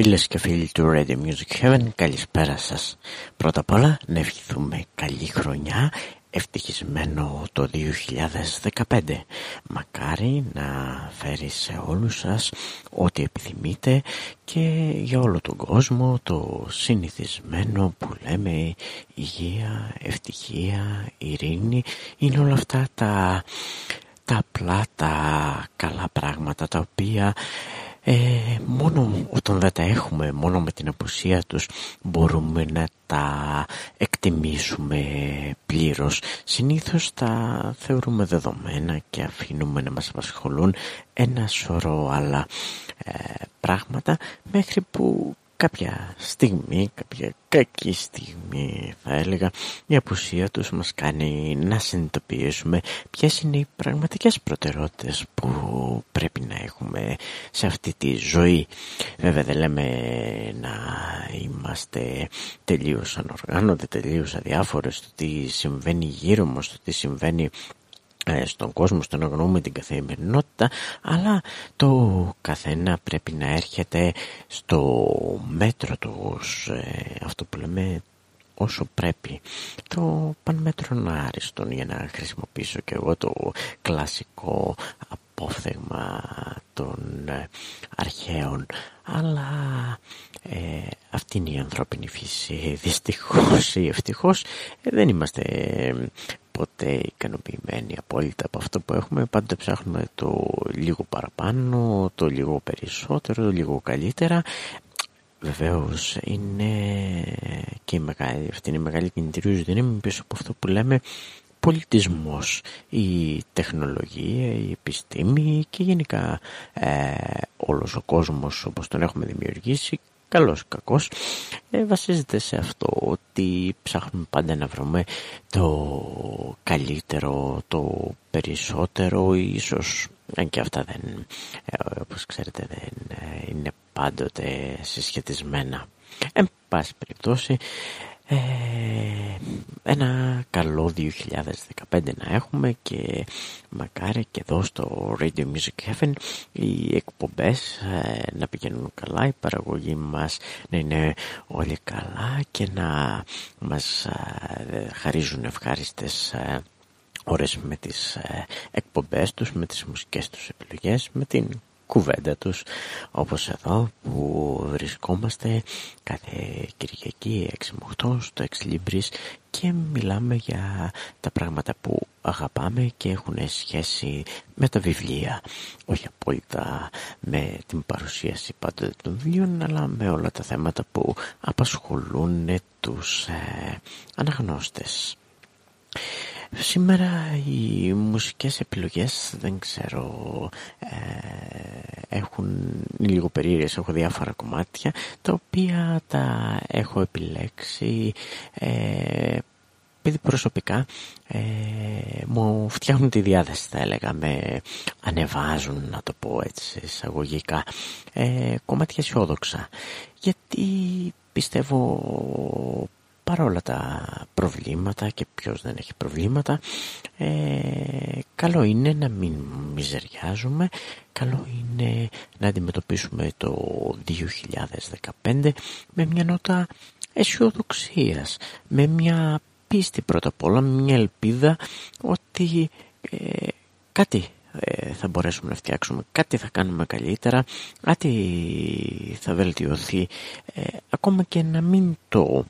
Φίλες και φίλοι του Radio Music Heaven, καλησπέρα σας. Πρώτα απ' όλα να ευχηθούμε καλή χρονιά, ευτυχισμένο το 2015. Μακάρι να φέρει σε όλους σας ό,τι επιθυμείτε και για όλο τον κόσμο το συνηθισμένο που λέμε υγεία, ευτυχία, ειρήνη είναι όλα αυτά τα, τα απλά, τα καλά πράγματα τα οποία ε, μόνο όταν δεν τα έχουμε, μόνο με την απουσία τους μπορούμε να τα εκτιμήσουμε πλήρως. Συνήθως τα θεωρούμε δεδομένα και αφήνουμε να μας απασχολούν ένα σωρό άλλα ε, πράγματα μέχρι που κάποια στιγμή, κάποια κακή στιγμή θα έλεγα η απουσία τους μας κάνει να συνειδητοποιήσουμε ποιες είναι οι πραγματικές προτεραιότητες που πρέπει να έχουμε σε αυτή τη ζωή. Βέβαια δεν λέμε να είμαστε τελείως ανοργάνωτοι τελείως αδιάφορες στο τι συμβαίνει γύρω μας στο τι συμβαίνει ε, στον κόσμο, στον αγνώμη την καθημερινότητα αλλά το καθένα πρέπει να έρχεται στο μέτρο του ε, αυτό που λέμε όσο πρέπει. Το πανμέτρον άριστον για να χρησιμοποιήσω και εγώ το κλασικό απόφθεγμα των ε, αρχαίων αλλά ε, αυτή είναι η ανθρώπινη φύση δυστυχώς ή ευτυχώς δεν είμαστε ποτέ ικανοποιημένοι απόλυτα από αυτό που έχουμε. Πάντα ψάχνουμε το λίγο παραπάνω, το λίγο περισσότερο, το λίγο καλύτερα. Βεβαίως είναι και η μεγάλη, αυτή είναι η μεγάλη κινητήριος δύναμη πίσω από αυτό που λέμε πολιτισμός, η τεχνολογία, η επιστήμη και γενικά ε, όλος ο κόσμος όπως τον έχουμε δημιουργήσει καλός κακός ε, βασίζεται σε αυτό ότι ψάχνουμε πάντα να βρούμε το καλύτερο, το περισσότερο ίσως αν και αυτά δεν, ε, όπως ξέρετε δεν ε, είναι πάντοτε συσχετισμένα. Εν πάση περιπτώσει ε, ένα καλό 2015 να έχουμε και μακάρι και εδώ στο Radio Music Heaven οι εκπομπές ε, να πηγαίνουν καλά, η παραγωγή μας να είναι όλοι καλά και να μας ε, χαρίζουν ευχάριστες ώρες με τις εκπομπές τους, με τις μουσικές τους επιλογές, με την κουβέντα τους όπως εδώ που βρισκόμαστε κάθε Κυριακή 6 με 8 στο Ex και μιλάμε για τα πράγματα που αγαπάμε και έχουν σχέση με τα βιβλία. Όχι απόλυτα με την παρουσίαση πάντοτε των βιβλίων αλλά με όλα τα θέματα που απασχολούν τους ε, αναγνώστες Σήμερα οι μουσικές επιλογές δεν ξέρω ε, έχουν λίγο περίεργες, έχω διάφορα κομμάτια τα οποία τα έχω επιλέξει ε, επειδή προσωπικά ε, μου φτιάχνουν τη διάθεση θα έλεγα με ανεβάζουν να το πω έτσι εισαγωγικά. Ε, κομμάτια αισιόδοξα. Γιατί πιστεύω παρόλα τα προβλήματα και ποιος δεν έχει προβλήματα ε, καλό είναι να μην μιζεριάζουμε καλό είναι να αντιμετωπίσουμε το 2015 με μια νότα αισιοδοξίας, με μια πίστη πρώτα απ' όλα, μια ελπίδα ότι ε, κάτι ε, θα μπορέσουμε να φτιάξουμε, κάτι θα κάνουμε καλύτερα, κάτι θα βελτιωθεί, ε, ακόμα και να μην το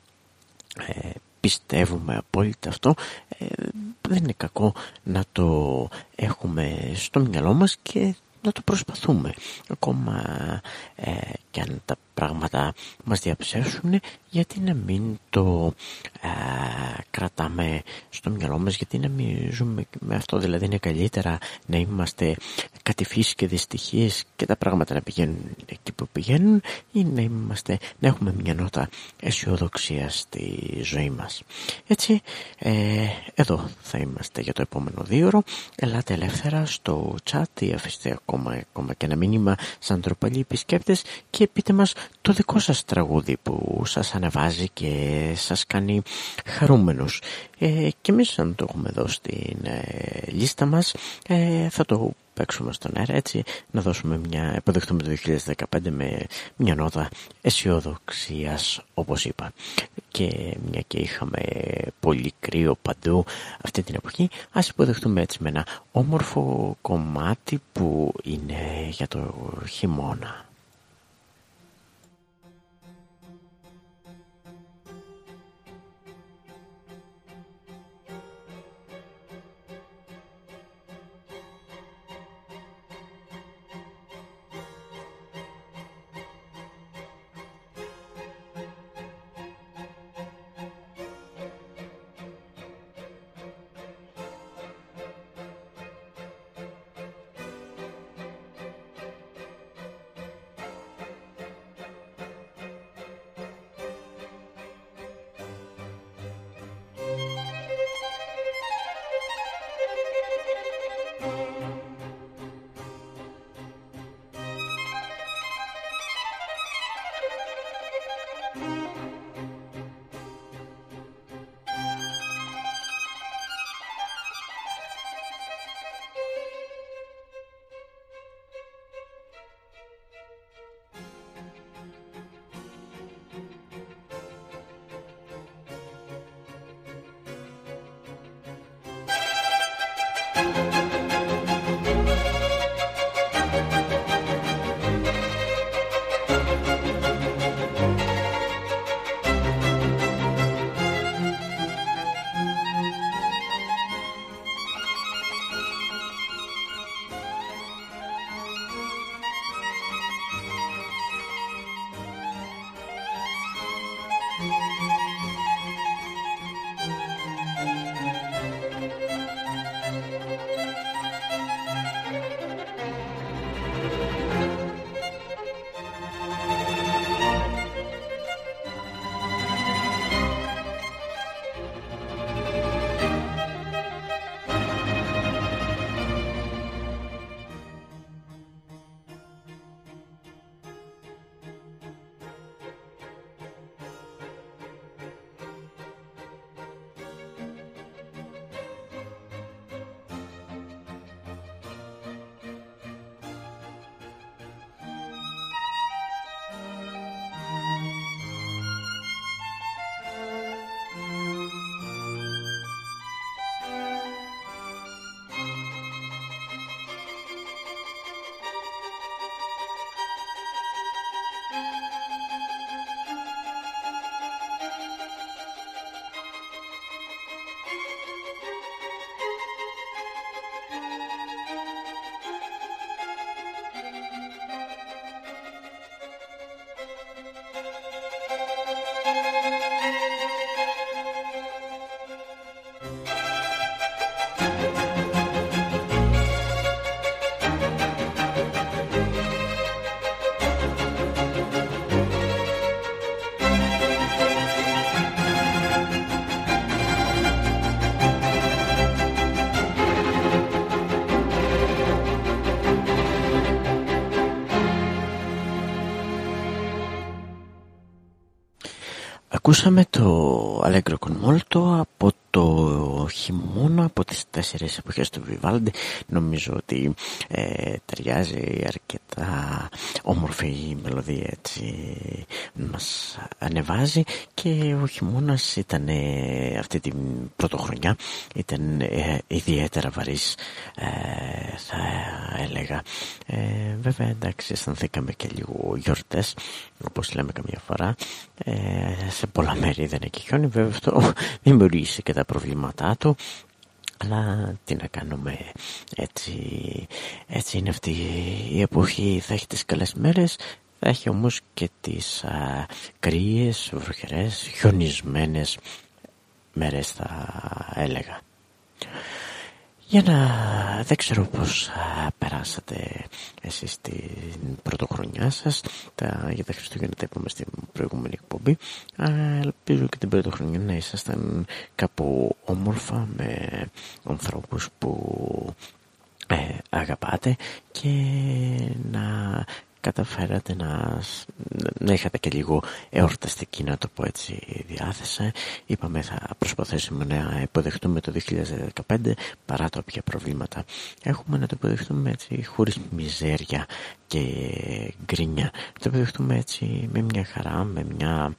ε, πιστεύουμε απόλυτα αυτό. Ε, δεν είναι κακό να το έχουμε στο μυαλό μας και να το προσπαθούμε ακόμα ε, και αν τα πράγματα μας διαψεύσουν γιατί να μην το κρατάμε στο μυαλό μας γιατί να μην ζούμε με αυτό. Δηλαδή είναι καλύτερα να είμαστε κατηφίσεις και δυστυχίες και τα πράγματα να πηγαίνουν εκεί που πηγαίνουν ή να, είμαστε, να έχουμε μια νότα αισιοδοξία στη ζωή μας. Έτσι ε, εδώ θα είμαστε για το επόμενο δύο ελάτε ελεύθερα στο chat ή αφήστε ακόμα, ακόμα και ένα μήνυμα σαν τροπαλοί επισκέπτες και πείτε μας το δικό σας τραγούδι που σας ανεβάζει και σας κάνει χαρούμενους. Ε, και εμείς αν το έχουμε εδώ στην ε, λίστα μας ε, θα το παίξουμε στον αέρα έτσι να δώσουμε μια, υποδεχτούμε το 2015 με μια νότα αισιοδοξίας όπως είπα και μια και είχαμε πολύ κρύο παντού αυτή την εποχή ας υποδεχτούμε έτσι με ένα όμορφο κομμάτι που είναι για το χειμώνα Ακούσαμε το Allegro con Molto από το χειμώνα από τις τέσσερις εποχές του Βιβάλντι νομίζω ότι ε, ταιριάζει αρκετά όμορφη η μελωδία έτσι μας ανεβάζει και ο χειμώνας ήταν ε, αυτή την πρωτοχρονιά ήταν ε, ιδιαίτερα βαρύς ε, θα έλεγα. Βέβαια εντάξει αισθανθήκαμε και λίγο γιορτές όπως λέμε καμιά φορά. Σε πολλά μέρη δεν έχει χιόνι βέβαια αυτό δημιουργήσει και τα προβλήματά του. Αλλά τι να κάνουμε έτσι, έτσι είναι αυτή η εποχή. Θα έχει τις καλές μέρες θα έχει όμως και τις α, κρύες, βροχερές, χιονισμένες μέρες θα έλεγα. Για να δεν ξέρω πώς περάσατε εσείς την πρωτοχρονιά σας τα, για τα Χριστούγεννα τα είπαμε στην προηγούμενη εκπομπή ελπίζω και την πρωτοχρονιά να ήσασταν κάπου όμορφα με ανθρώπους που ε, αγαπάτε και να καταφέρατε να, να είχατε και λίγο εορταστική να το πω έτσι διάθεση. Είπαμε θα προσπαθήσουμε να υποδεχτούμε το 2015 παρά τα όποια προβλήματα έχουμε να το υποδεχτούμε έτσι χωρίς μιζέρια και γκρίνια. Το υποδεχτούμε έτσι με μια χαρά με μια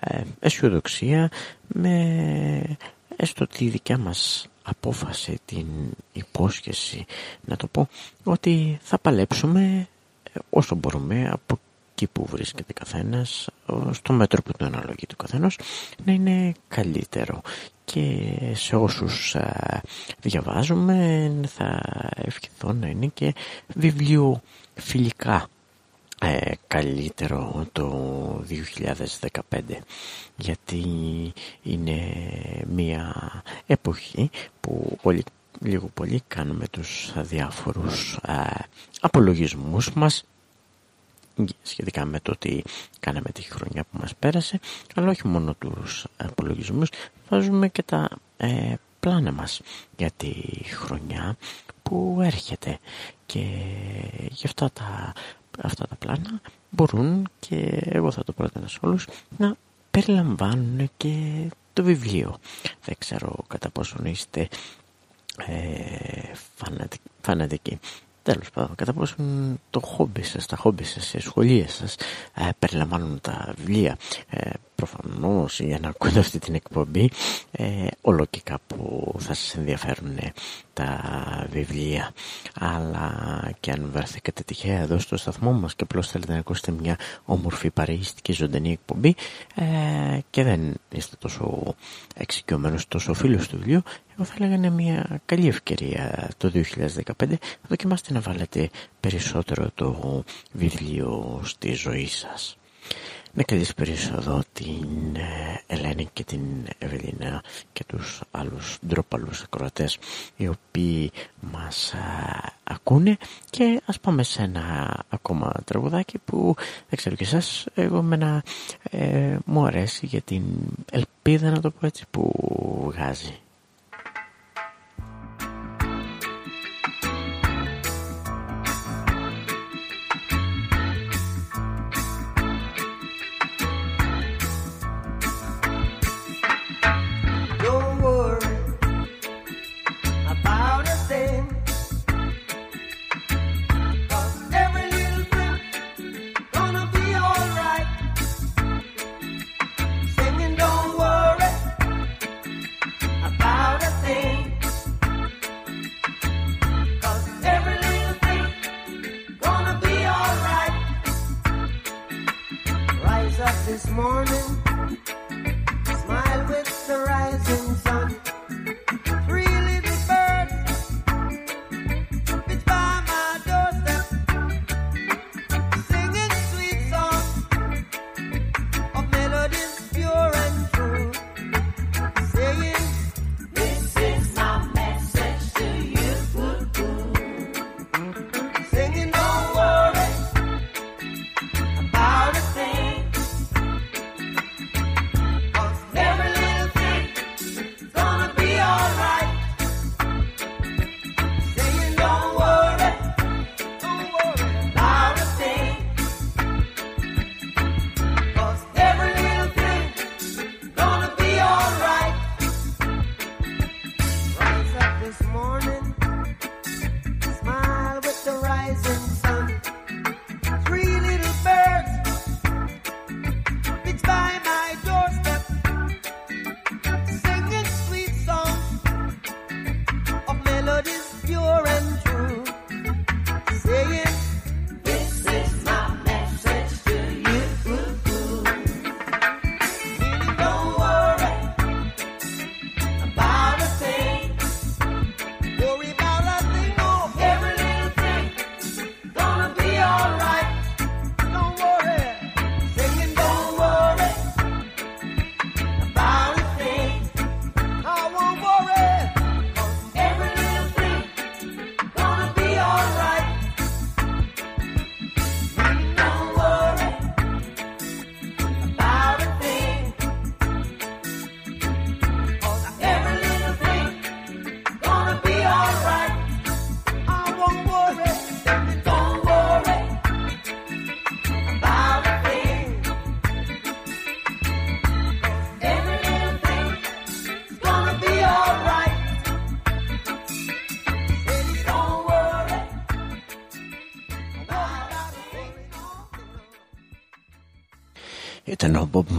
ε, αισιοδοξία με έστω τη δικιά μας απόφαση, την υπόσχεση να το πω ότι θα παλέψουμε ε, όσο μπορούμε από εκεί που βρίσκεται καθένας στο μέτρο που το αναλογεί του καθένας να είναι καλύτερο. Και σε όσους ε, διαβάζουμε θα ευχηθώ να είναι και βιβλιοφιλικά ε, καλύτερο το 2015 γιατί είναι μια εποχή που όλοι λίγο πολύ κάνουμε τους διάφορους ε, απολογισμούς μας σχετικά με το ότι κάναμε τη χρονιά που μας πέρασε αλλά όχι μόνο τους απολογισμούς βάζουμε και τα ε, πλάνα μας για τη χρονιά που έρχεται και γι' αυτά τα αυτά τα πλάνα μπορούν και εγώ θα το πρότεινα σε όλους να περιλαμβάνουν και το βιβλίο. Δεν ξέρω κατά πόσον είστε ε, φανατικοί. Τέλος πάντων, κατά πόσον το χόμπι σας, τα χόμπι σας, οι σχολείες σας ε, περιλαμβάνουν τα βιβλία. Ε, προφανώς για να ακούτε αυτή την εκπομπή ε, όλο και κάπου θα σας ενδιαφέρουν τα βιβλία. Αλλά και αν βρεθήκατε τυχαία εδώ στο σταθμό μας και απλώς θέλετε να ακούσετε μια όμορφη παρεϊστική ζωντανή εκπομπή ε, και δεν είστε τόσο εξοικειωμένος τόσο φίλος του βιβλίου εγώ θα έλεγα είναι μια καλή ευκαιρία το 2015 δοκιμάστε να βάλετε περισσότερο το βιβλίο στη ζωή σας να καλησπέρισω εδώ την ε, Ελένη και την Ευελίνα και τους άλλους ντρόπαλους ακροατές οι οποίοι μας ε, ακούνε και ας πάμε σε ένα ακόμα τραγουδάκι που δεν ξέρω και εσάς εγώ μένα, ε, μου αρέσει για την ελπίδα να το πω έτσι που βγάζει.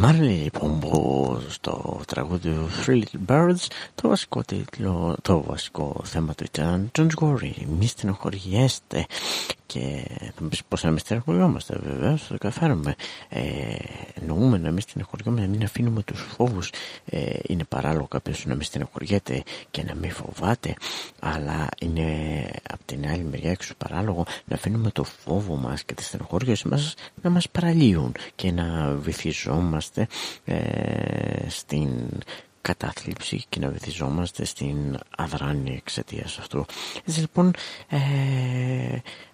Ήταν ο Bob Marley λοιπόν που στο τραγούδι του Three Little Birds το βασικό τίτλο, το βασικό θέμα του ήταν Don't worry, μη στενοχωριέστε και θα μου πεις πώς να μην στεναχωριόμαστε βέβαια, θα το καταφέρουμε. Ε, εννοούμε να μην στεναχωριόμαστε, να μην αφήνουμε τους φόβους. Ε, είναι παράλογο κάποιος να μην στεναχωριέται και να μην φοβάται, αλλά είναι από την άλλη μεριά έξω παράλογο να αφήνουμε το φόβο μας και τη στενοχώρια μας να μας παραλύουν και να βυθιζόμαστε ε, στην κατάθλιψη και να βυθιζόμαστε στην αδράνεια εξαιτίας αυτού. Έτσι λοιπόν ε,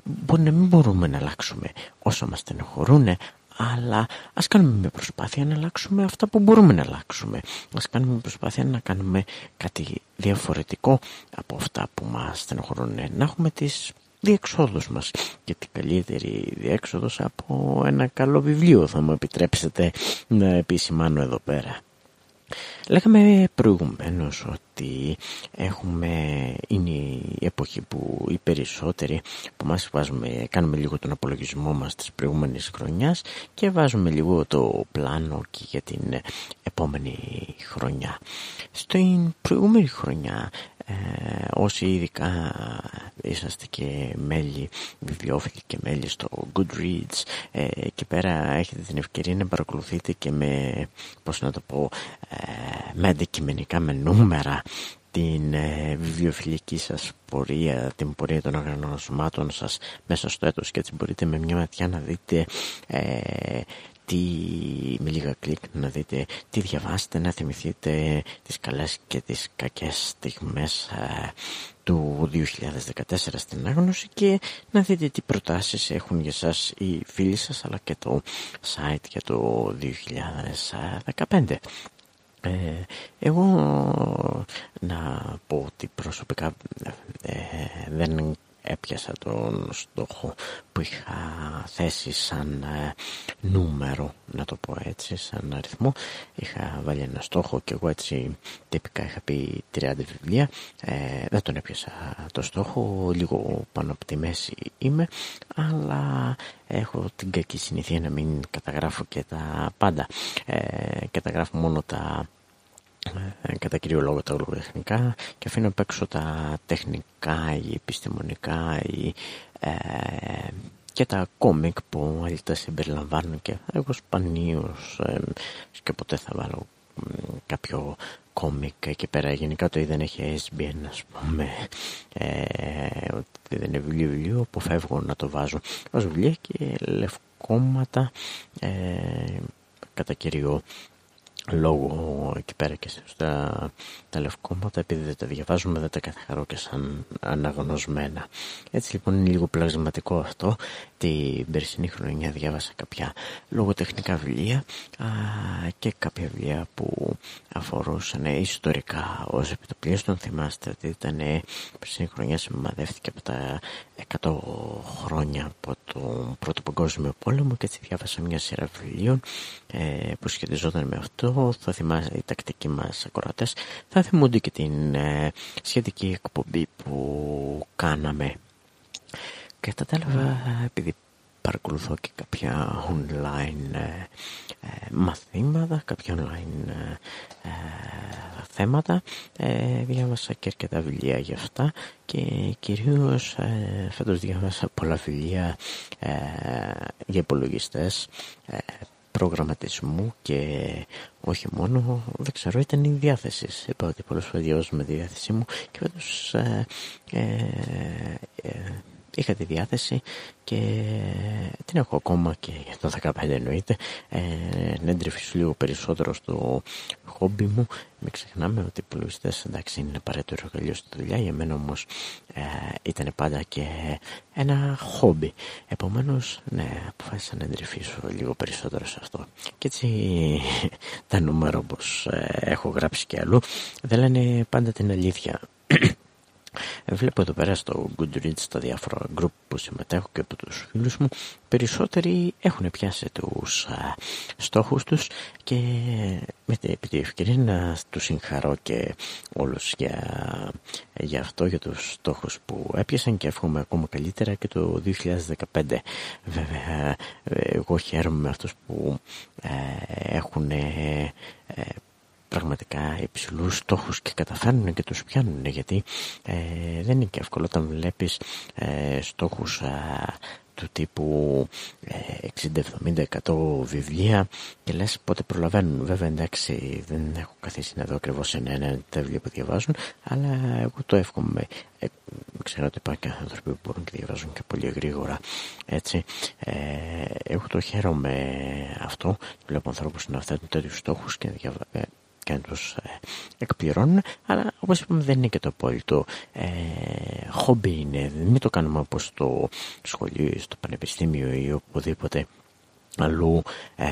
μπορεί να μην μπορούμε να αλλάξουμε όσα μας στενοχωρούν αλλά ας κάνουμε μια προσπάθεια να αλλάξουμε αυτά που μπορούμε να αλλάξουμε. Ας κάνουμε μια προσπάθεια να κάνουμε κάτι διαφορετικό από αυτά που μας στενοχωρούν. Να έχουμε τις διεξόδους μας και την καλύτερη διέξοδος από ένα καλό βιβλίο θα μου επιτρέψετε να επισημάνω εδώ πέρα. Λέγαμε προηγουμένως ότι έχουμε, είναι η εποχή που οι περισσότεροι που μας βάζουμε, κάνουμε λίγο τον απολογισμό μας της προηγούμενης χρονιάς και βάζουμε λίγο το πλάνο και για την επόμενη χρονιά. Στην προηγούμενη χρονιά ε, όσοι ειδικά είσαστε και μέλη, βιβλιοφίλοι και μέλη στο Goodreads ε, και πέρα έχετε την ευκαιρία να παρακολουθείτε και με, πώς να το πω, ε, με αντικειμενικά, με νούμερα την ε, βιβλιοφιλική σας πορεία, την πορεία των οργανωσμάτων σας μέσα στο έτος. Και έτσι μπορείτε με μια ματιά να δείτε ε, τι, με λίγα κλικ να δείτε τι διαβάσετε, να θυμηθείτε τις καλές και τις κακές στιγμές ε, του 2014 στην άγνωση και να δείτε τι προτάσεις έχουν για σας οι φίλοι σας αλλά και το site για το 2015. Ε, εγώ να πω ότι προσωπικά ε, δεν έπιασα τον στόχο που είχα θέσει σαν ε, νούμερο, να το πω έτσι, σαν αριθμό. Είχα βάλει ένα στόχο και εγώ έτσι τυπικά είχα πει 30 βιβλία. Ε, δεν τον έπιασα το στόχο, λίγο πάνω από τη μέση είμαι, αλλά έχω την κακή συνήθεια να μην καταγράφω και τα πάντα. Ε, καταγράφω μόνο τα ε, κατά κύριο λόγο τα λογοτεχνικά και αφήνω απ' έξω τα τεχνικά ή επιστημονικά ή ε, και τα κόμικ που άλλοι τα συμπεριλαμβάνουν και εγώ σπανίως ε, και ποτέ θα βάλω κάποιο κόμικ εκεί πέρα. Γενικά το είδαν έχει SBN ας πούμε ε, ότι δεν είναι βιβλίο βιβλίο αποφεύγω να το βάζω. Ως βιβλία και λευκόματα ε, κατά κύριο λόγω εκεί πέρα και στα τα λευκόματα επειδή δεν τα διαβάζουμε δεν τα καθαρώ και σαν αναγνωσμένα. Έτσι λοιπόν είναι λίγο πλασματικό αυτό. Την περσινή χρονιά διάβασα κάποια λογοτεχνικά βιβλία α, και κάποια βιβλία που αφορούσαν ιστορικά ως επιτοπλίστων. Θυμάστε ότι ήταν περσινή χρονιά σημαδεύτηκε από τα 100 χρόνια από τον Πρώτο Παγκόσμιο Πόλεμο και έτσι διάβασα μια σειρά βιβλίων ε, που σχετιζόταν με αυτό θα θυμάσαι οι τακτικοί μας ακροατές θα θυμούνται και την ε, σχετική εκπομπή που κάναμε και τα τέλος επειδή παρακολουθώ και κάποια online ε, ε, μαθήματα, κάποια online ε, θέματα. διάβασα και αρκετά βιβλία για αυτά και κυρίως φέτος διάβασα πολλά βιβλία για υπολογιστές προγραμματισμού και όχι μόνο, δεν ξέρω, ήταν η διάθεση. Είπα ότι πολλές φορές με τη διάθεσή μου και φέτος είχα τη διάθεση και την έχω ακόμα και για το 15 εννοείται. Ε, να εντρυφήσω λίγο περισσότερο στο χόμπι μου. Μην ξεχνάμε ότι οι υπολογιστές εντάξει είναι απαραίτητο εργαλείο στη δουλειά. Για μένα όμως ε, ήταν πάντα και ένα χόμπι. Επομένως ναι αποφάσισα να εντρυφήσω λίγο περισσότερο σε αυτό. Και έτσι τα νούμερα όπως ε, έχω γράψει και αλλού δεν λένε πάντα την αλήθεια Βλέπω εδώ πέρα στο Goodreads τα διάφορα group που συμμετέχω και από τους φίλους μου περισσότεροι έχουν πιάσει τους α, στόχους τους και με την ευκαιρία να τους συγχαρώ και όλους για, για αυτό, για τους στόχους που έπιασαν και εύχομαι ακόμα καλύτερα και το 2015. Βέβαια, εγώ χαίρομαι με αυτούς που ε, έχουν ε, πραγματικά υψηλούς στόχους και καταφέρνουν και τους πιάνουν γιατί ε, δεν είναι και εύκολο όταν βλέπεις ε, στόχους του τύπου 60, 70, 100 βιβλία και λες πότε προλαβαίνουν. Βέβαια εντάξει δεν έχω καθίσει να δω ακριβώς ένα ένα τα βιβλία που διαβάζουν αλλά εγώ το εύχομαι. Ε, ξέρω ότι υπάρχουν και άνθρωποι που μπορούν και διαβάζουν και πολύ γρήγορα έτσι. Ε, εγώ το χαίρομαι αυτό. Βλέπω ανθρώπους να φτάνουν τέτοιους στόχους και διαβάζουν ε, και να τους ε, εκπληρώνουν. Αλλά όπως είπαμε δεν είναι και το απόλυτο ε, χόμπι είναι. Μην το κάνουμε όπως στο σχολείο στο πανεπιστήμιο ή οπουδήποτε αλλού ε,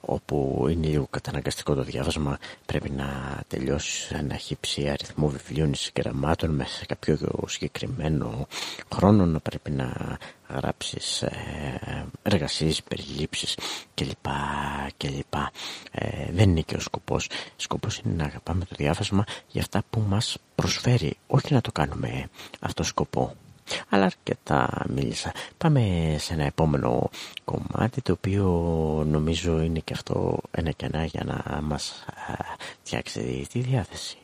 όπου είναι λίγο καταναγκαστικό το διάβασμα πρέπει να τελειώσεις ένα χύψη αριθμό βιβλίων ή συγγραμμάτων μέσα σε κάποιο συγκεκριμένο χρόνο να πρέπει να γράψεις ε, εργασίες, περιλήψεις κλπ. κλπ. Ε, δεν είναι και ο σκοπός. Ο σκοπός είναι να αγαπάμε το διάβασμα για αυτά που μας προσφέρει, όχι να το κάνουμε αυτό σκοπό. Αλλά αρκετά μίλησα. Πάμε σε ένα επόμενο κομμάτι το οποίο νομίζω είναι και αυτό ένα και ένα για να μας φτιάξει τη διάθεση.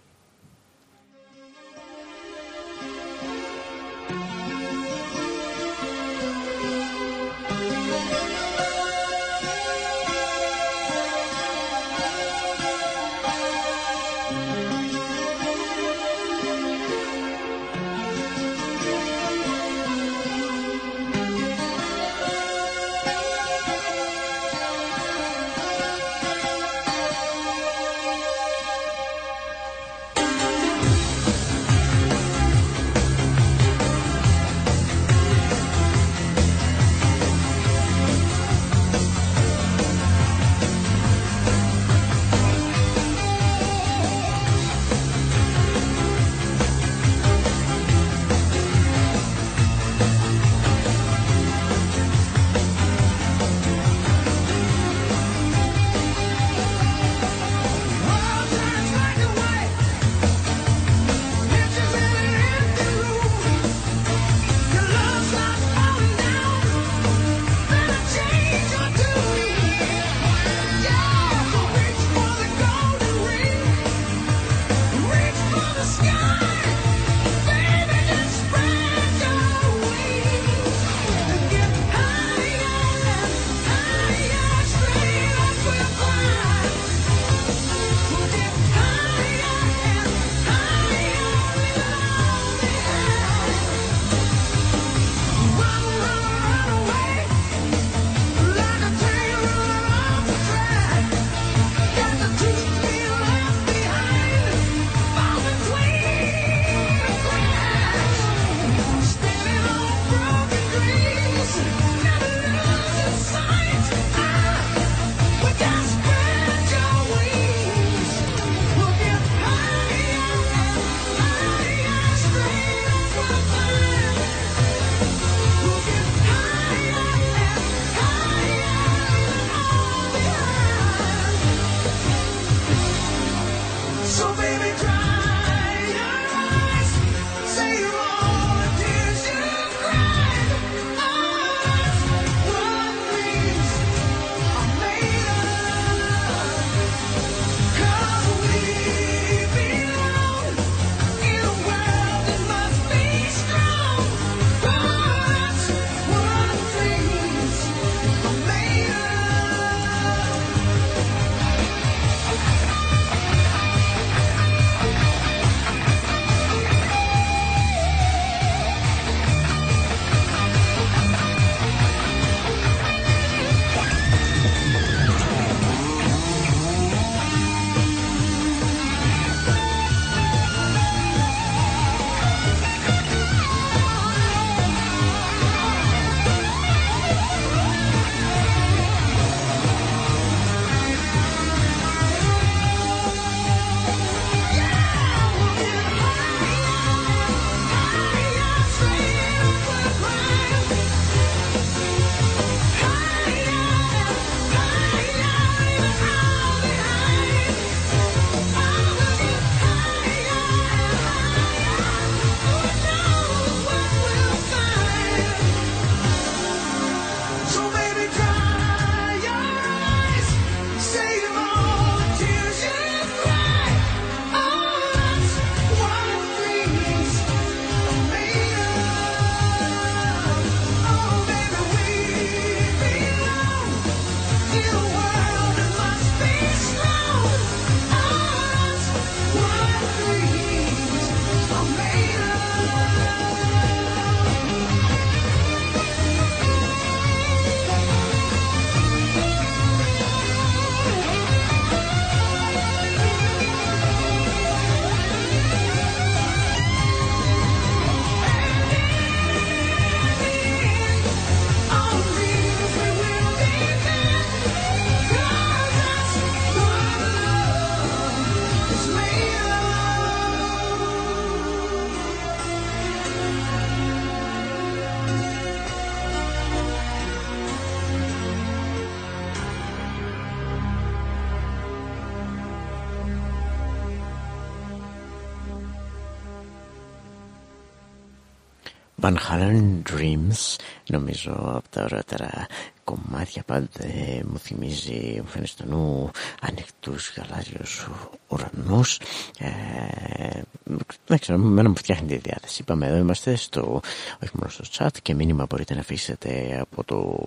Van Halen Dreams νομίζω από τα ωραίτερα κομμάτια πάντοτε μου θυμίζει μου φαίνεται στο νου ανοιχτούς γαλάζιους ουρανούς ε, δεν ξέρω, εμένα μου φτιάχνει τη διάθεση. Είπαμε εδώ είμαστε στο, όχι μόνο στο chat και μήνυμα μπορείτε να αφήσετε από, το,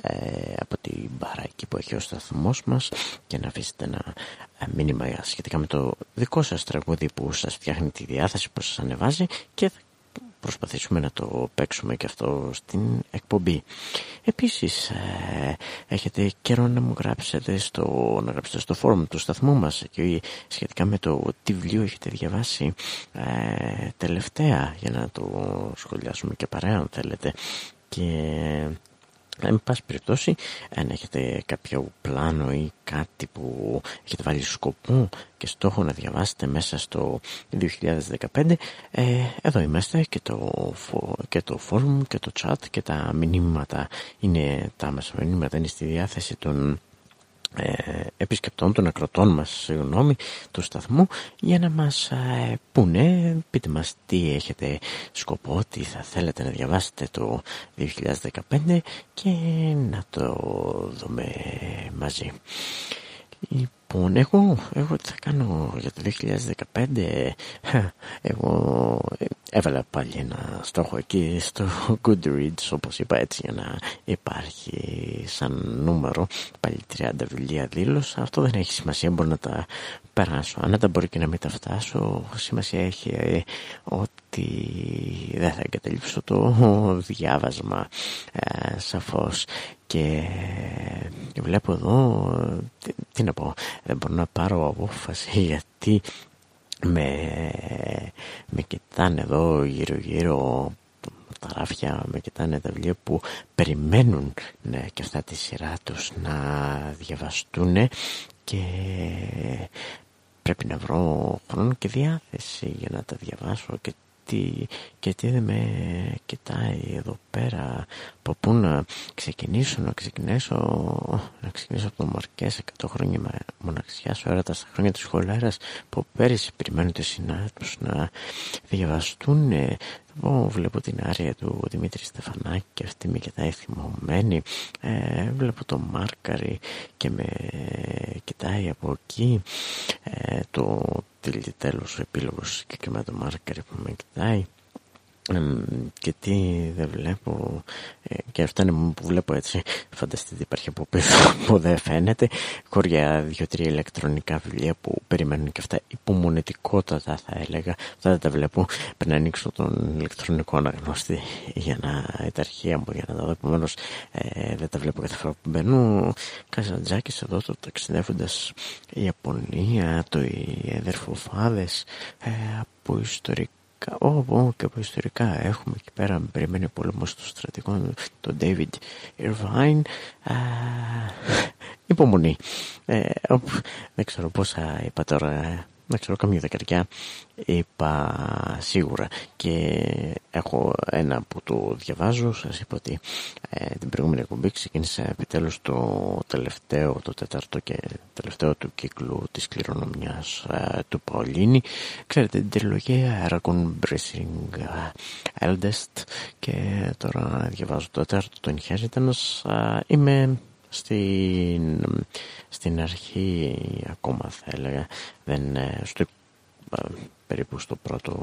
ε, από την μπάρα εκεί που έχει ο σταθμός μας και να αφήσετε ένα ε, μήνυμα σχετικά με το δικό σας τραγούδι που σας φτιάχνει τη διάθεση που σας ανεβάζει και προσπαθήσουμε να το παίξουμε και αυτό στην εκπομπή. Επίσης ε, έχετε καιρό να μου γράψετε στο, να γράψετε στο φόρουμ του σταθμού μας και σχετικά με το τι βιβλίο έχετε διαβάσει ε, τελευταία για να το σχολιάσουμε και παρέα αν θέλετε και Εν πάση περιπτώσει, αν έχετε κάποιο πλάνο ή κάτι που έχετε βάλει σκοπό και στόχο να διαβάσετε μέσα στο 2015, ε, εδώ είμαστε και το, και το forum και το chat και τα μηνύματα είναι, τα μηνύματα είναι στη διάθεση των ε, επισκεπτών, των ακροτών μας συγγνώμη, του σταθμού για να μας ε, πούνε, πείτε μας τι έχετε σκοπό, τι θα θέλετε να διαβάσετε το 2015 και να το δούμε μαζί. Λοιπόν, εγώ, εγώ τι θα κάνω για το 2015, εγώ έβαλα πάλι ένα στόχο εκεί στο Goodreads, όπως είπα έτσι, για να υπάρχει σαν νούμερο, πάλι 30 βιβλία δήλωσα, αυτό δεν έχει σημασία, μπορώ να τα περάσω, αν δεν μπορεί και να μην τα φτάσω, σημασία έχει ότι δεν θα εγκαταλείψω το διάβασμα, ε, σαφώς, και βλέπω εδώ, τι, τι να πω, δεν μπορώ να πάρω απόφαση γιατί με, με κοιτάνε εδώ γύρω γύρω τα ράφια με κοιτάνε τα βιβλία που περιμένουν ναι, και αυτά τη σειρά τους να διαβαστούν και πρέπει να βρω χρόνο και διάθεση για να τα διαβάσω και τι, και τι δεν με κοιτάει εδώ πέρα από πού να ξεκινήσω να ξεκινήσω να ξεκινήσω από το Μαρκές 100 χρόνια μοναξιάς ο έρωτας στα χρόνια της σχολέρας που πέρυσι περιμένουν τους συνάδελφους να διαβαστούν εγώ βλέπω την άρια του Δημήτρη Στεφανάκη και αυτή με κοιτάει θυμωμένη. Ε, βλέπω το Μάρκαρη και με κοιτάει από εκεί. Ε, το τέλος ο επίλογος και με το Μάρκαρη που με κοιτάει και τι δεν βλέπω ε, και αυτά είναι που βλέπω έτσι. Φανταστείτε υπάρχει από πίσω που δεν φαίνεται. Χωριά δύο-τρία ηλεκτρονικά βιβλία που περιμένουν και αυτά. Υπομονετικότατα θα έλεγα. Αυτά δεν τα βλέπω. Πρέπει να ανοίξω τον ηλεκτρονικό αναγνώστη για να τα αρχεία μου για να τα δω. Επομένως ε, δεν τα βλέπω κάθε φορά που μπαίνω. Καζαντζάκης εδώ το ταξιδεύοντας η Ιαπωνία το οι αδερφοφάδες ε, από ιστορικά Oh, και από ιστορικά έχουμε εκεί πέρα περιμένει ο πόλεμος των στρατικών τον David Irvine. Υπομονή. Ε, δεν ξέρω πόσα είπα τώρα δεν ξέρω καμία δεκαετία είπα σίγουρα. Και έχω ένα που το διαβάζω σας είπα ότι ε, την προηγούμενη εκπομπή ξεκίνησα επιτέλους το τελευταίο το τέταρτο και τελευταίο του κύκλου της κληρονομιάς ε, του Παολίνη. Ξέρετε την τριλογία Aragon Bracing ε, Eldest. Και τώρα διαβάζω το τέταρτο το Inheritance. Ε, είμαι στην, στην αρχή ακόμα θα έλεγα δεν, ε, στο, ε, περίπου στο πρώτο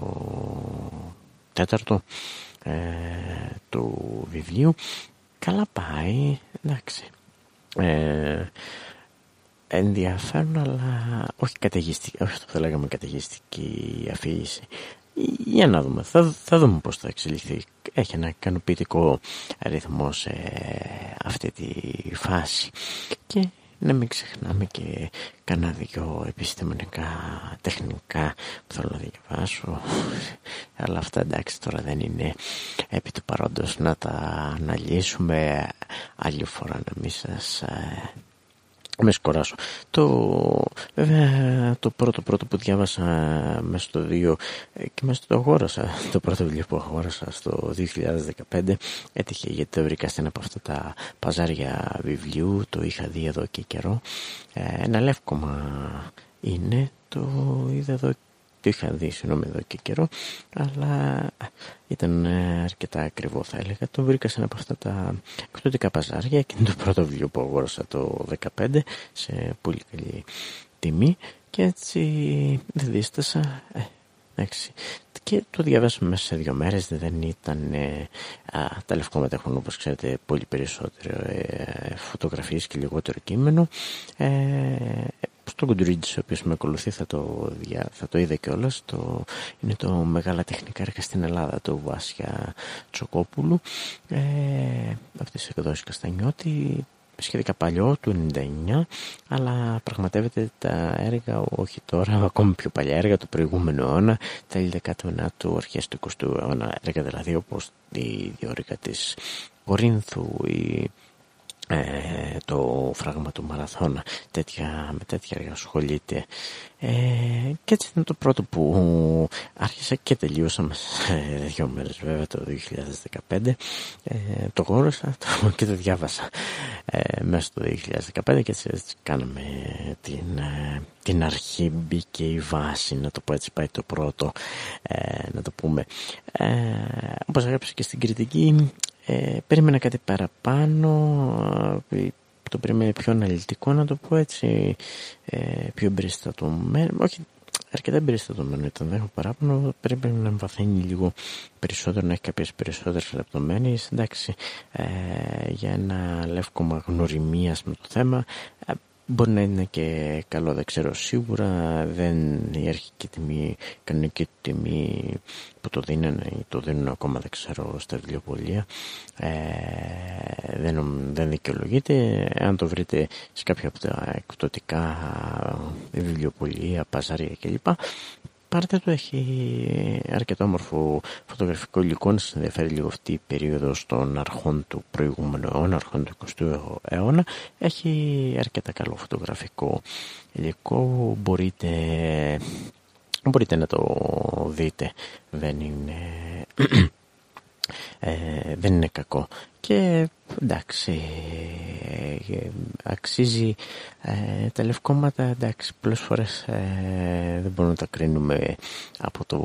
τέταρτο ε, του βιβλίου καλά πάει εντάξει. Ε, ενδιαφέρον αλλά όχι καταιγιστική όχι αυτό θα λέγαμε καταιγιστική αφήγηση για να δούμε, θα, θα δούμε πώς θα εξελιχθεί. Έχει ένα ικανοποιητικό αριθμό σε αυτή τη φάση. Και να μην ξεχνάμε και κανένα δυο επιστημονικά, τεχνικά που θέλω να διαβάσω. Αλλά αυτά εντάξει τώρα δεν είναι επί του παρόντος να τα αναλύσουμε άλλη φορά να μην σας ε, με σκοράσω. Το, βέβαια, το πρώτο πρώτο που διάβασα μέσα στο 2 ε, και μέσα στο αγόρασα, το πρώτο βιβλίο που αγόρασα στο 2015 έτυχε γιατί το βρήκα σε ένα από αυτά τα παζάρια βιβλίου, το είχα δει εδώ και καιρό. Ε, ένα λεύκομα είναι, το είδα εδώ το είχα δει συγγνώμη εδώ και καιρό αλλά ήταν ε, αρκετά ακριβό θα έλεγα. Το βρήκα σε ένα από αυτά τα εκπτωτικά παζάρια και είναι το πρώτο βιβλίο που αγόρασα το 2015 σε πολύ καλή τιμή. Και έτσι δεν δίστασα. Ε, εντάξει. και το διαβάσαμε μέσα σε δύο μέρες δεν ήταν ε, α, τα λευκόματα έχουν όπως ξέρετε πολύ περισσότερο ε, φωτογραφίες και λιγότερο κείμενο. Ε, στον Κουντουρίντζη ο οποίος με ακολουθεί θα το, θα το είδε κιόλας. Το, είναι το μεγάλα τεχνικά έργα στην Ελλάδα του Βάσια Τσοκόπουλου ε, αυτές τις εκδόσεις Καστανιώτη σχετικά παλιό του 99 αλλά πραγματεύεται τα έργα όχι τώρα ακόμη πιο παλιά έργα του προηγούμενου αιώνα τα 19ου αρχές του 20ου αιώνα έργα δηλαδή όπως η διόρικα της Κορίνθου η ε, το φράγμα του μαραθώνα. Τέτοια, με τέτοια έργα ασχολείται. Ε, και έτσι ήταν το πρώτο που άρχισα και τελείωσα σε δύο μέρες βέβαια το 2015 ε, το γόρωσα το, και το διάβασα ε, μέσα στο 2015 και έτσι, έτσι κάναμε την, ε, την αρχή. Μπήκε η βάση να το πω έτσι πάει το πρώτο ε, να το πούμε. Ε, όπως έγραψα και στην κριτική ε, περίμενα κάτι παραπάνω, ε, το περίμενα πιο αναλυτικό να το πω έτσι, ε, πιο εμπεριστατωμένο, όχι αρκετά εμπεριστατωμένο ήταν, δεν έχω παράπονο, πρέπει να εμβαθύνει λίγο περισσότερο, να έχει κάποιες περισσότερες λεπτομέρειες, εντάξει, ε, για ένα λεύκομα γνωριμίας με το θέμα, ε, Μπορεί να είναι και καλό, δεν ξέρω σίγουρα. Δεν η αρχική τιμή, κανονική τιμή που το δίνουν ή το δίνουν ακόμα δεν ξέρω στα βιβλιοπολία. Ε, δεν, δεν δικαιολογείται. Αν το βρείτε σε κάποια από τα εκπτωτικά βιβλιοπολία, παζάρια κλπ πάρτε το, έχει αρκετό όμορφο φωτογραφικό υλικό να σας ενδιαφέρει λίγο αυτή η περίοδος των αρχών του προηγούμενου αιώνα, αρχών του 20ου αιώνα. Έχει αρκετά καλό φωτογραφικό υλικό, μπορείτε, μπορείτε να το δείτε, δεν είναι... Ε, δεν είναι κακό. Και εντάξει ε, αξίζει ε, τα λευκόματα εντάξει πολλές φορές ε, δεν μπορούμε να τα κρίνουμε από το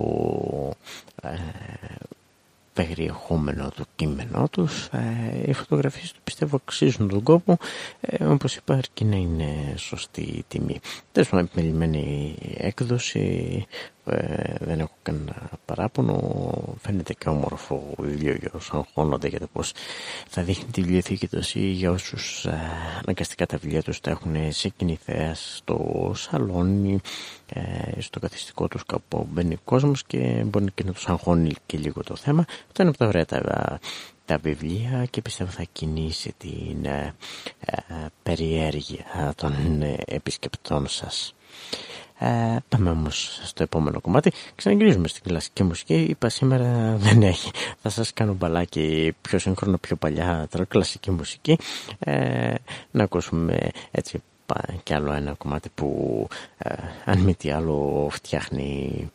περιεχόμενο του κείμενο τους. Ε, οι φωτογραφίες τους πιστεύω αξίζουν τον κόπο. Ε, όπως είπα αρκεί να είναι σωστή η τιμή. Τέλος πάντων επιμελημένη έκδοση ε, δεν έχω κανένα παράπονο. Φαίνεται και όμορφο βιβλίο για όσους αγχώνονται για το πως θα δείχνει τη βιβλιοθήκη του ή για όσους ε, αναγκαστικά τα βιβλία τους τα έχουν σε κοινή στο σαλόνι ε, στο καθιστικό τους κάπου μπαίνει κόσμος και μπορεί και να τους αγχώνει και λίγο το θέμα. Αυτό είναι από τα ωραία τα, τα βιβλία και πιστεύω θα κινήσει την ε, περιέργεια των επισκεπτών σας. Ε, πάμε όμως στο επόμενο κομμάτι. Ξαναγυρίζουμε στην κλασική μουσική. Είπα σήμερα δεν έχει. Θα σας κάνω μπαλάκι πιο σύγχρονο, πιο παλιά τώρα κλασική μουσική. Ε, να ακούσουμε έτσι και άλλο ένα κομμάτι που ε, αν μη τι άλλο φτιάχνει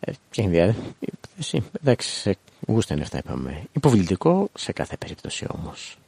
ε, φτιάχνει διάθεση. Εντάξει, γούστα είναι αυτά είπαμε. Υποβλητικό σε κάθε περίπτωση όμως.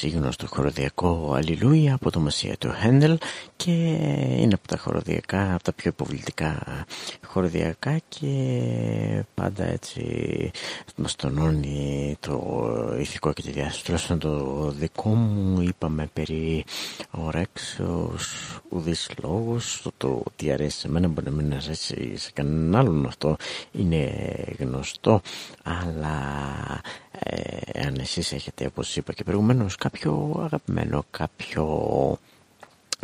Πασίγνωστο χοροδιακό Αλληλούια από το Μασία του Χέντελ και είναι από τα χοροδιακά, από τα πιο υποβλητικά χοροδιακά και πάντα έτσι μας τονώνει το ηθικό και τη διάσταση. Τουλάχιστον το δικό μου είπαμε περί ορέξεως ουδής λόγος, το, το τι αρέσει σε μένα μπορεί να μην αρέσει σε κανέναν άλλον αυτό είναι γνωστό αλλά ε, αν εσείς έχετε όπως είπα και προηγουμένως κάποιο αγαπημένο, κάποιο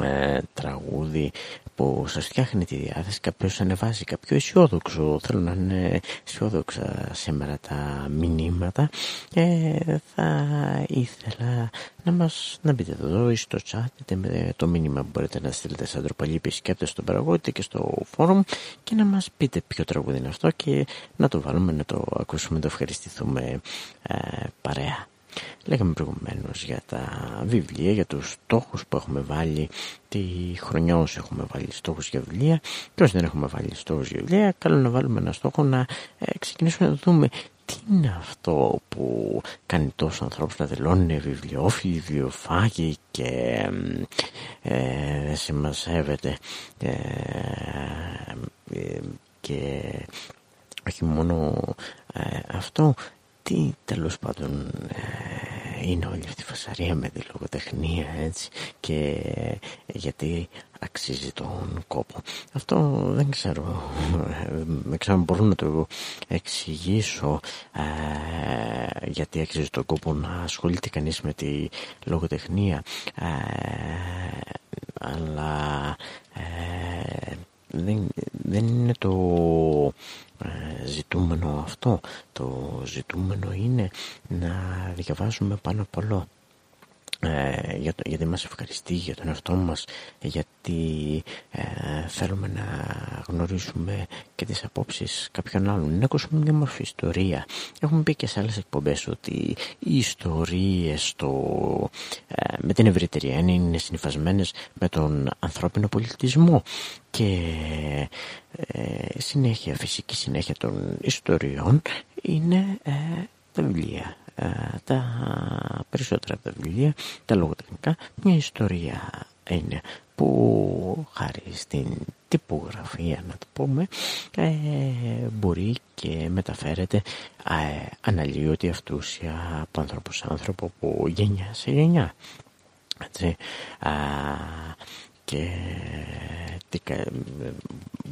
ε, τραγούδι που σας φτιάχνει τη διάθεση κάποιος ανεβάζει κάποιο αισιόδοξο θέλω να είναι αισιόδοξα σήμερα τα μηνύματα. Και θα ήθελα να μας να μπείτε εδώ ή στο chat είτε με το μήνυμα που μπορείτε να στείλετε σαν τροπαλή επισκέπτες στον παραγωγό είτε και στο φόρουμ και να μας πείτε ποιο τραγούδι είναι αυτό και να το βάλουμε να το ακούσουμε να το ευχαριστηθούμε ε, παρέα Λέγαμε προηγουμένως για τα βιβλία, για τους στόχους που έχουμε βάλει, τη χρονιά όσοι έχουμε βάλει στόχους για βιβλία και όσοι δεν έχουμε βάλει στόχους για βιβλία, καλό να βάλουμε ένα στόχο να ε, ξεκινήσουμε να δούμε τι είναι αυτό που κάνει τόσο ανθρώπους να δηλώνουν βιβλιοφίλοι, βιβλιοφάγοι και ε, συμμαζεύεται ε, ε, και όχι μόνο ε, αυτό τι τέλος πάντων ε, είναι όλη αυτή η φασαρία με τη λογοτεχνία έτσι και γιατί αξίζει τον κόπο. Αυτό δεν ξέρω, δεν ξέρω αν μπορώ να το εξηγήσω ε, γιατί αξίζει τον κόπο να ασχολείται κανείς με τη λογοτεχνία ε, αλλά δεν, δεν είναι το ε, ζητούμενο αυτό. Το ζητούμενο είναι να διαβάζουμε πάνω απ' όλο ε, για το, γιατί μας ευχαριστεί για τον εαυτό μας γιατί ε, θέλουμε να γνωρίσουμε και τις απόψεις κάποιων άλλων. Να ακούσουμε μια μορφή ιστορία. Έχουμε πει και σε άλλες εκπομπές ότι οι ιστορίες το, ε, με την ευρύτερη έννοια είναι συνειφασμένες με τον ανθρώπινο πολιτισμό. Και ε, συνέχεια, φυσική συνέχεια των ιστοριών είναι τα βιβλία. ε, τα περισσότερα από τα βιβλία, τα λογοτεχνικά, μια ιστορία είναι που χάρη στην τυπογραφία να το πούμε ε, μπορεί και μεταφέρεται ε, αναλύωτη αυτούσια από άνθρωπο σε άνθρωπο από γενιά σε γενιά. Έτσι, και και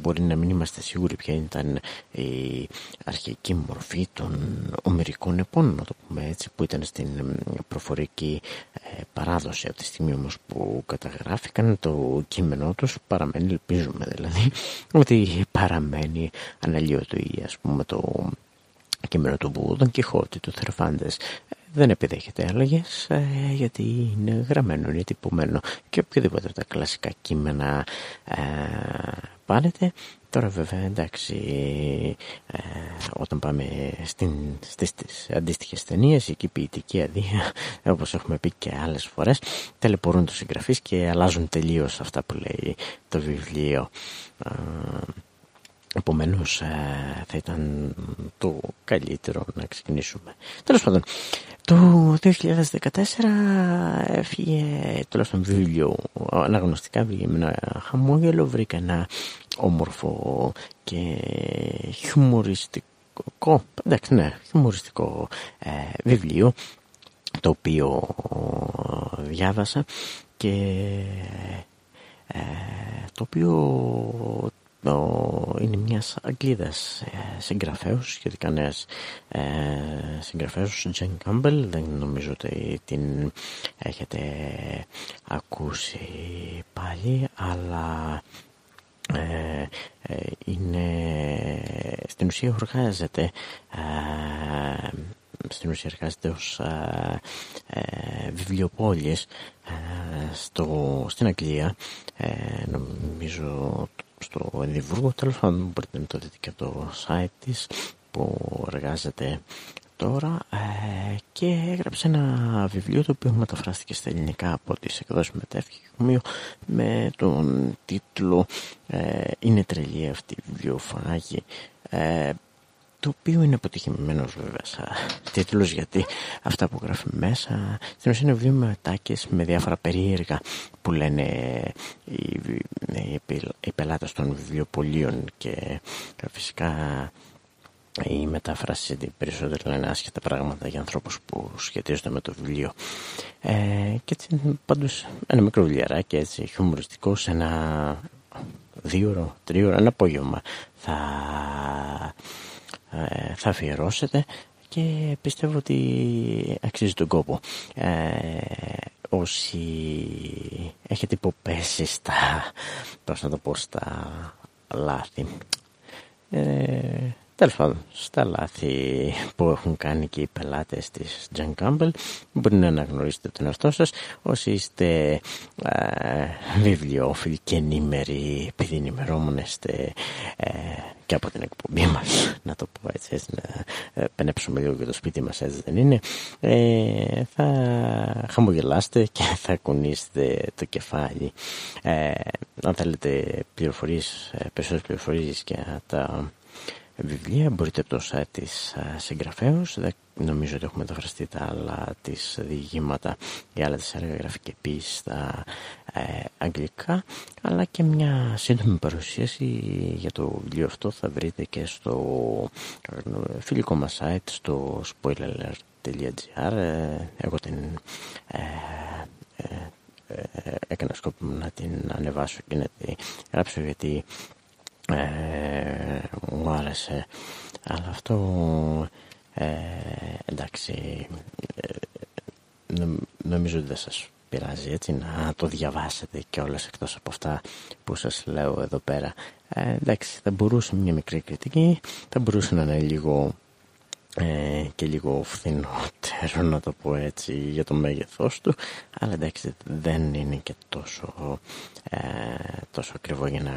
μπορεί να μην είμαστε σίγουροι ποια ήταν η αρχική μορφή των ομερικών επών να το πούμε έτσι που ήταν στην προφορική ε, παράδοση από τη στιγμή όμως που καταγράφηκαν το κείμενό τους. Παραμένει ελπίζουμε δηλαδή ότι παραμένει αναλύωτο ή ας πούμε το κείμενο του Μπούδων Κιχώτη του Θερφάντες δεν επιδέχεται άλλαγε ε, γιατί είναι γραμμένο, είναι τυπωμένο και οποιοδήποτε τα κλασικά κείμενα ε, πάρετε. Τώρα βέβαια εντάξει ε, όταν πάμε στην, στις, στις αντίστοιχες ταινίες η ποιητική αδεία όπως έχουμε πει και άλλες φορές τελεπορούν τους συγγραφείς και αλλάζουν τελείως αυτά που λέει το βιβλίο. Επομένως θα ήταν το καλύτερο να ξεκινήσουμε. Τέλος πάντων, το 2014 έφυγε τουλάχιστον βιβλίο αναγνωστικά βγήκε με ένα χαμόγελο βρήκα ένα όμορφο και χιουμοριστικό εντάξει ναι χιουμοριστικό ε, βιβλίο το οποίο διάβασα και ε, το οποίο είναι μιας Αγγλίδας ε, συγγραφέως σχετικά νέας ε, συγγραφέως Τζεν Κάμπελ. Δεν νομίζω ότι την έχετε ακούσει πάλι αλλά ε, ε, είναι στην ουσία εργάζεται ε, στην ουσία εργάζεται ως ε, ε, βιβλιοπόλης στο, στην Αγγλία νομίζω στο Εδιμβούργο τέλος πάντων μπορείτε να το δείτε και το site της που εργάζεται τώρα. Ε, και έγραψε ένα βιβλίο το οποίο μεταφράστηκε στα ελληνικά από τις εκδόσεις μετέφυγε με τον τίτλο ε, «Είναι τρελή αυτή η βιβλιοφάγη» ε, το οποίο είναι αποτυχημένος βέβαια σαν τίτλος γιατί αυτά που γράφει μέσα στην ουσία είναι βιβλίο με τάκες με διάφορα περίεργα που λένε οι, οι, οι πελάτες των βιβλιοπολίων και φυσικά η μετάφραση περισσότερο λένε άσχετα πράγματα για ανθρώπους που σχετίζονται με το βιβλίο. Ε, και έτσι πάντως ένα μικρό βιβλιαράκι έτσι χιουμοριστικό σε ένα δύο ώρο, τρία ώρο, ένα απόγευμα θα ε, θα αφιερώσετε και πιστεύω ότι αξίζει τον κόπο. Ε, όσοι έχετε υποπέσει στα, πώς να το πω, στα λάθη. Ε, Τέλος πάντων, στα λάθη που έχουν κάνει και οι πελάτες της Τζαν Κάμπελ, μπορεί να αναγνωρίσετε τον εαυτό σας όσοι είστε ε, βιβλιοφίλοι και ενήμεροι, επειδή ενημερώνεστε ε, και από την εκπομπή μας. Να το πω έτσι, έτσι να ε, πενέψουμε λίγο για το σπίτι μας, έτσι δεν είναι. Ε, θα χαμογελάστε και θα κουνήσετε το κεφάλι. Ε, αν θέλετε πληροφορίες, περισσότερες πληροφορίες για τα βιβλία. Μπορείτε από το site της συγγραφέως. Νομίζω ότι έχουμε μεταφραστεί τα άλλα της διηγήματα. Ή άλλα της έργα γραφική επίσης στα ε, αγγλικά. Αλλά και μια σύντομη παρουσίαση για το βιβλίο αυτό θα βρείτε και στο ε, φιλικό μας site στο spoiler.gr ε, εγώ την ε, έκανα σκόπο να την ανεβάσω και να την γράψω γιατί ε, μου άρεσε. Αλλά αυτό ε, εντάξει ε, νομίζω ότι δεν σας πειράζει έτσι να το διαβάσετε και όλες εκτός από αυτά που σας λέω εδώ πέρα. Ε, εντάξει θα μπορούσε μια μικρή κριτική θα μπορούσε να είναι λίγο ε, και λίγο φθηνότερο να το πω έτσι για το μέγεθός του. Αλλά εντάξει δεν είναι και τόσο ε, τόσο ακριβό για να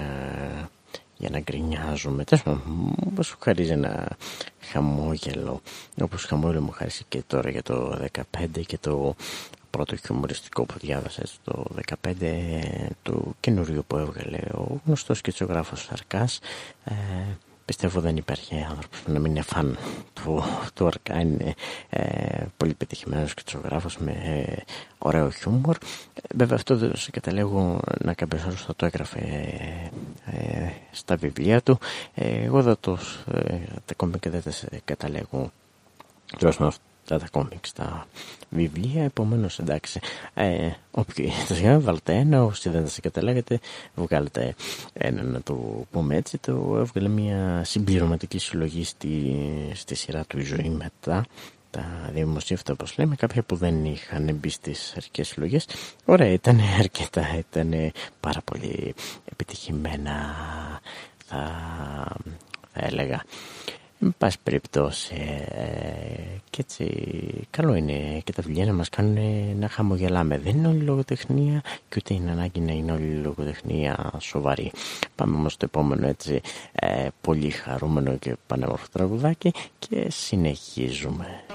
για να γκρινιάζουμε. Τέλος μου χαρίζει ένα χαμόγελο, όπως χαμόγελο μου χάρισε και τώρα για το 15 και το πρώτο χιουμοριστικό που διάβασα το 15 του καινούριου που έβγαλε ο γνωστός σκητσογράφος Σαρκάς ε, πιστεύω δεν υπάρχει άνθρωπος που να μην είναι φαν του, του Αρκά είναι ε, πολύ πετυχημένος σκητσογράφος με ε, ωραίο χιούμορ. Βέβαια αυτό δεν σε καταλέγω να κάποιος θα το έγραφε ε, στα βιβλία του. Εγώ δεν το ακόμη και δεν τα καταλέγω τουλάχιστον τα, τα κόμιξ, τα βιβλία, επομένως εντάξει, ε, όποιοι το βάλτε ένα, όσοι δεν σε καταλέγετε, βγάλετε ένα να το πούμε έτσι, το έβγαλε μια συμπληρωματική συλλογή στη, στη σειρά του η ζωή μετά, τα δημοσίευτα όπως λέμε κάποια που δεν είχαν μπει στις αρχικές συλλογές. Ωραία ήταν αρκετά ήταν πάρα πολύ επιτυχημένα θα, θα έλεγα Εν πάση περιπτώσει ε, και έτσι καλό είναι και τα βιβλία να μας κάνουν να χαμογελάμε. Δεν είναι όλη λογοτεχνία και ούτε είναι ανάγκη να είναι όλη λογοτεχνία σοβαρή. Πάμε όμως στο επόμενο έτσι ε, πολύ χαρούμενο και πανέμορφο τραγουδάκι και συνεχίζουμε.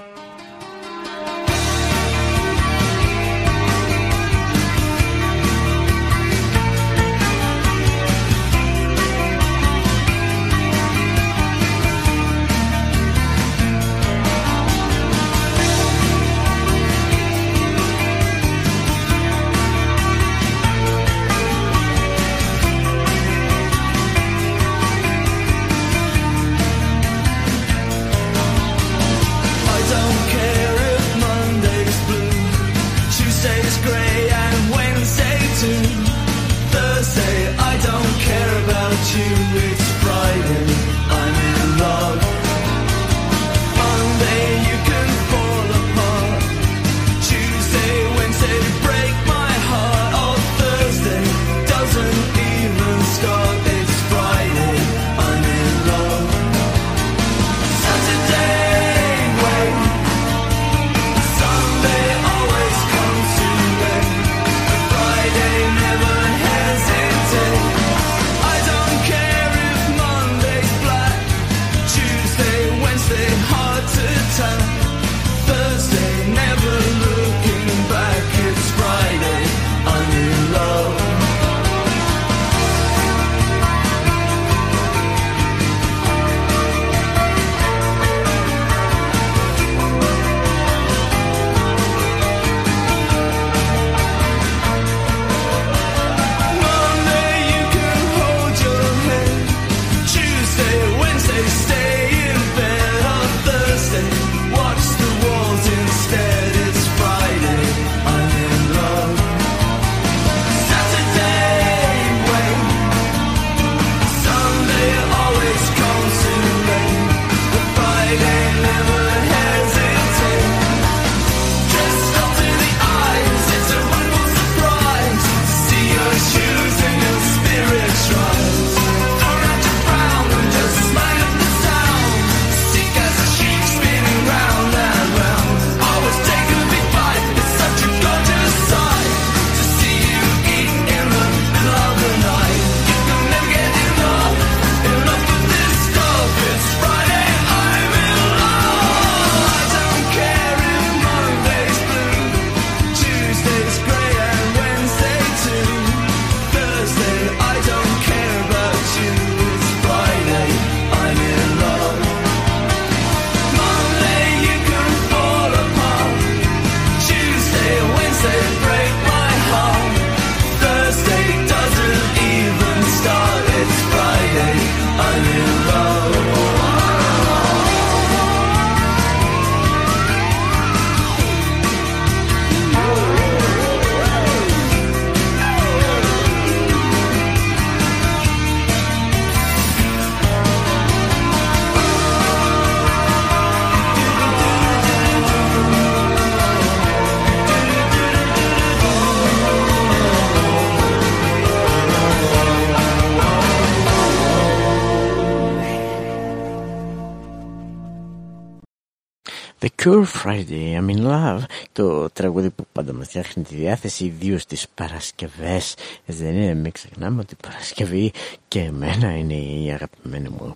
Cure Friday, I'm in love. Το τραγούδι που πάντα μας φτιάχνει τη διάθεση ιδίως τις Παρασκευές. Δεν είναι, μην ξεχνάμε ότι η Παρασκευή και εμένα είναι η αγαπημένη μου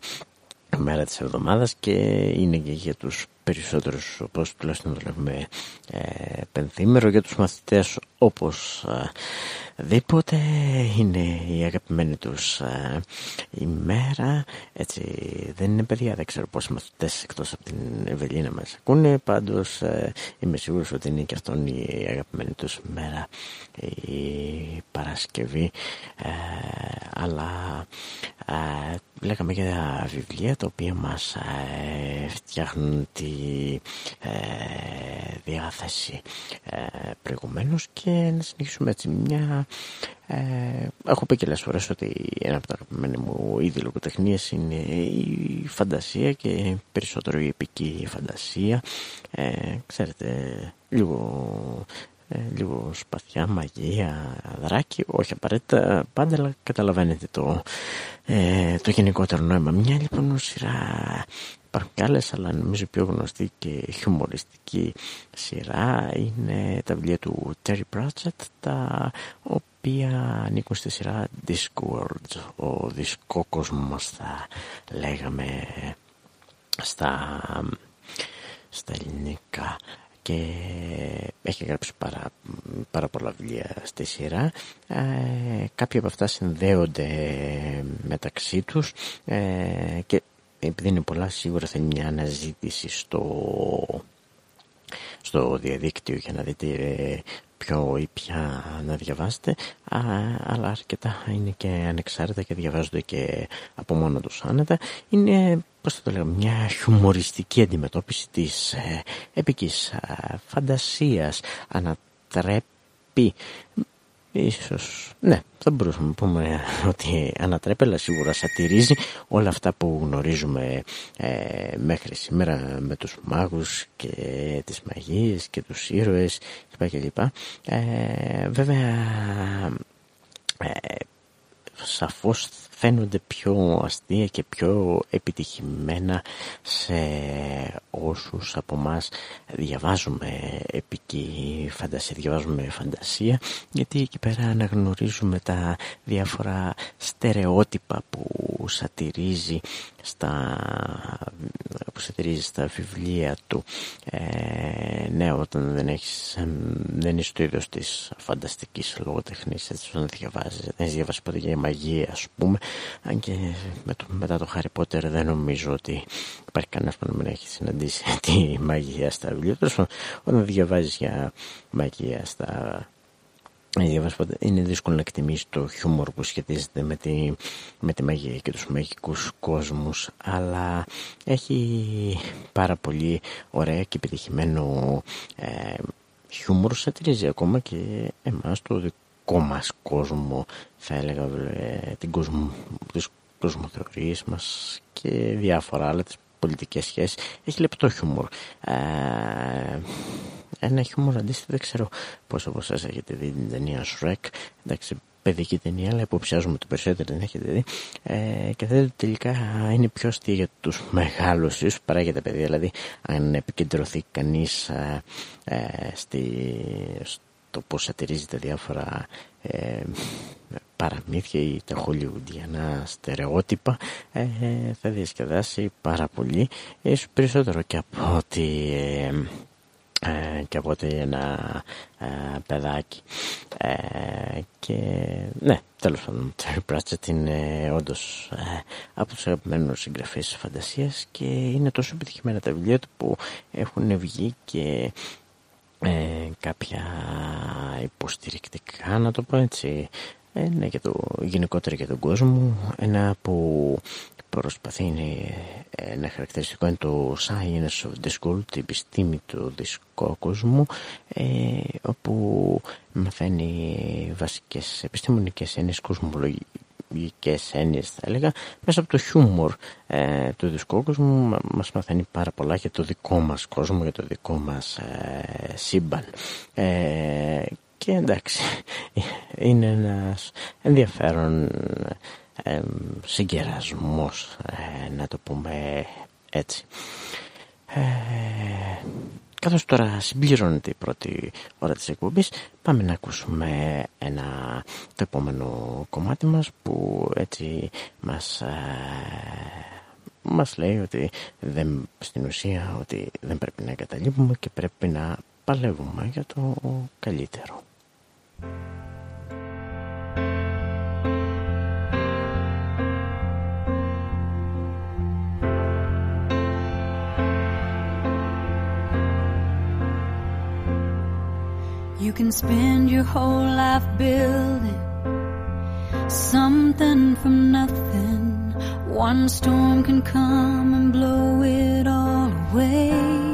μέρα της εβδομάδας και είναι και για τους περισσότερους όπως τουλάχιστον δουλεύουμε ε, πενθήμερο για τους μαθητές όπως ε, δίποτε είναι η αγαπημένη τους ε, ημέρα έτσι δεν είναι παιδιά δεν ξέρω πόσοι μαθητές εκτός από την Ευελίνα μας. Ακούνε πάντως ε, είμαι σίγουρος ότι είναι και αυτόν η αγαπημένη τους μέρα η Παρασκευή. Ε, αλλά λέγαμε για βιβλία τα οποία μας ε, φτιάχνουν τη ε, διάθεση ε, προηγουμένως και να συνεχίσουμε έτσι μια ε, έχω πει και άλλες φορές ότι ένα από τα αγαπημένα μου είδη λογοτεχνίας είναι η φαντασία και περισσότερο η επική φαντασία. Ε, ξέρετε λίγο ε, λίγο σπαθιά, μαγεία, δράκι, όχι απαραίτητα πάντα, αλλά καταλαβαίνετε το, ε, το γενικότερο νόημα. Μια λοιπόν σειρά, υπάρχουν και άλλες, αλλά νομίζω πιο γνωστή και χιουμοριστική σειρά είναι τα βιβλία του Terry Pratchett, τα οποία ανήκουν στη σειρά Discworld, ο δισκόκοσμος θα λέγαμε στα, στα ελληνικά και έχει γράψει πάρα, πάρα πολλά βιβλία στη σειρά. Ε, κάποια από αυτά συνδέονται μεταξύ τους ε, και επειδή είναι πολλά σίγουρα θα είναι μια αναζήτηση στο, στο διαδίκτυο για να δείτε ε, ποιο ή ποια να διαβάσετε α, αλλά αρκετά είναι και ανεξάρτητα και διαβάζονται και από μόνο τους άνετα είναι πώς το λέω, μια χιουμοριστική αντιμετώπιση της ε, επικής ε, φαντασίας ανατρέπει ίσως, ναι, θα μπορούσαμε να πούμε ότι ανατρέπει, αλλά σίγουρα σατυρίζει όλα αυτά που γνωρίζουμε ε, μέχρι σήμερα με τους μάγους και τις μαγείες και τους ήρωες κλπ. Ε, βέβαια, ε, σαφώς φαίνονται πιο αστεία και πιο επιτυχημένα σε όσους από μας διαβάζουμε επική φαντασία, διαβάζουμε φαντασία γιατί εκεί πέρα αναγνωρίζουμε τα διάφορα στερεότυπα που σατυρίζει στα, που σατυρίζει στα βιβλία του ε, ναι όταν δεν έχεις δεν είσαι το είδος της φανταστικής λογοτεχνής έτσι να διαβάζεις δεν έχεις διαβάσει ποτέ για μαγεία ας πούμε αν και με το, μετά το Harry Potter δεν νομίζω ότι υπάρχει κανένας που να μην έχει συναντήσει τη μαγεία στα βιβλία. Όταν διαβάζεις για μαγεία στα είναι δύσκολο να εκτιμήσει το χιούμορ που σχετίζεται με τη, με τη μαγεία και τους μαγικούς κόσμους αλλά έχει πάρα πολύ ωραία και επιτυχημένο ε, χιούμορ σατυρίζει ακόμα και εμάς το δικό μας κόσμο θα έλεγα ε, την κοσμο, τις κοσμοθεωρίες μας και διάφορα άλλα τις πολιτικές σχέσεις. Έχει λεπτό χιούμορ. Ε, ένα χιούμορ αντίστοιχο δεν ξέρω πόσο από εσάς έχετε δει την ταινία Shrek εντάξει παιδική ταινία, αλλά υποψιάζομαι ότι περισσότερο δεν έχετε δει. Ε, και θα δείτε τελικά είναι πιο αστεία για τους μεγάλους, ίσως παρά για τα παιδιά. Δηλαδή, αν επικεντρωθεί κανείς ε, ε, στο πώς σατυρίζει τα διάφορα ε, παραμύθια ή τα χολιουντιανά στερεότυπα ε, θα διασκεδάσει πάρα πολύ ίσως περισσότερο και από ότι ε, ε, και από ότι ένα ε, παιδάκι. Ε, και ναι τέλος πάντων το Pratchett είναι όντως ε, από τους αγαπημένους συγγραφείς φαντασίας και είναι τόσο επιτυχημένα τα βιβλία του που έχουν βγει και ε, κάποια υποστηρικτικά να το πω έτσι ε, ναι, για το, γενικότερα για τον κόσμο. Ένα που προσπαθεί είναι, ένα χαρακτηριστικό είναι το Science of the School, την επιστήμη του δυσκό κόσμου ε, όπου μαθαίνει βασικές επιστημονικές έννοιες κοσμολογικές έννοιες θα έλεγα μέσα από το χιούμορ ε, του δυσκό κόσμου. Μας μαθαίνει πάρα πολλά για το δικό μας κόσμο για το δικό μας ε, σύμπαν. Ε, και εντάξει είναι ένας ενδιαφέρον ε, συγκερασμός ε, να το πούμε έτσι. Ε, καθώς τώρα συμπληρώνεται η πρώτη ώρα της εκπομπής πάμε να ακούσουμε ένα το επόμενο κομμάτι μας που έτσι μας ε, μας λέει ότι δεν, στην ουσία ότι δεν πρέπει να εγκαταλείπουμε και πρέπει να παλεύουμε για το καλύτερο. You can spend your whole life building something from nothing One storm can come and blow it all away.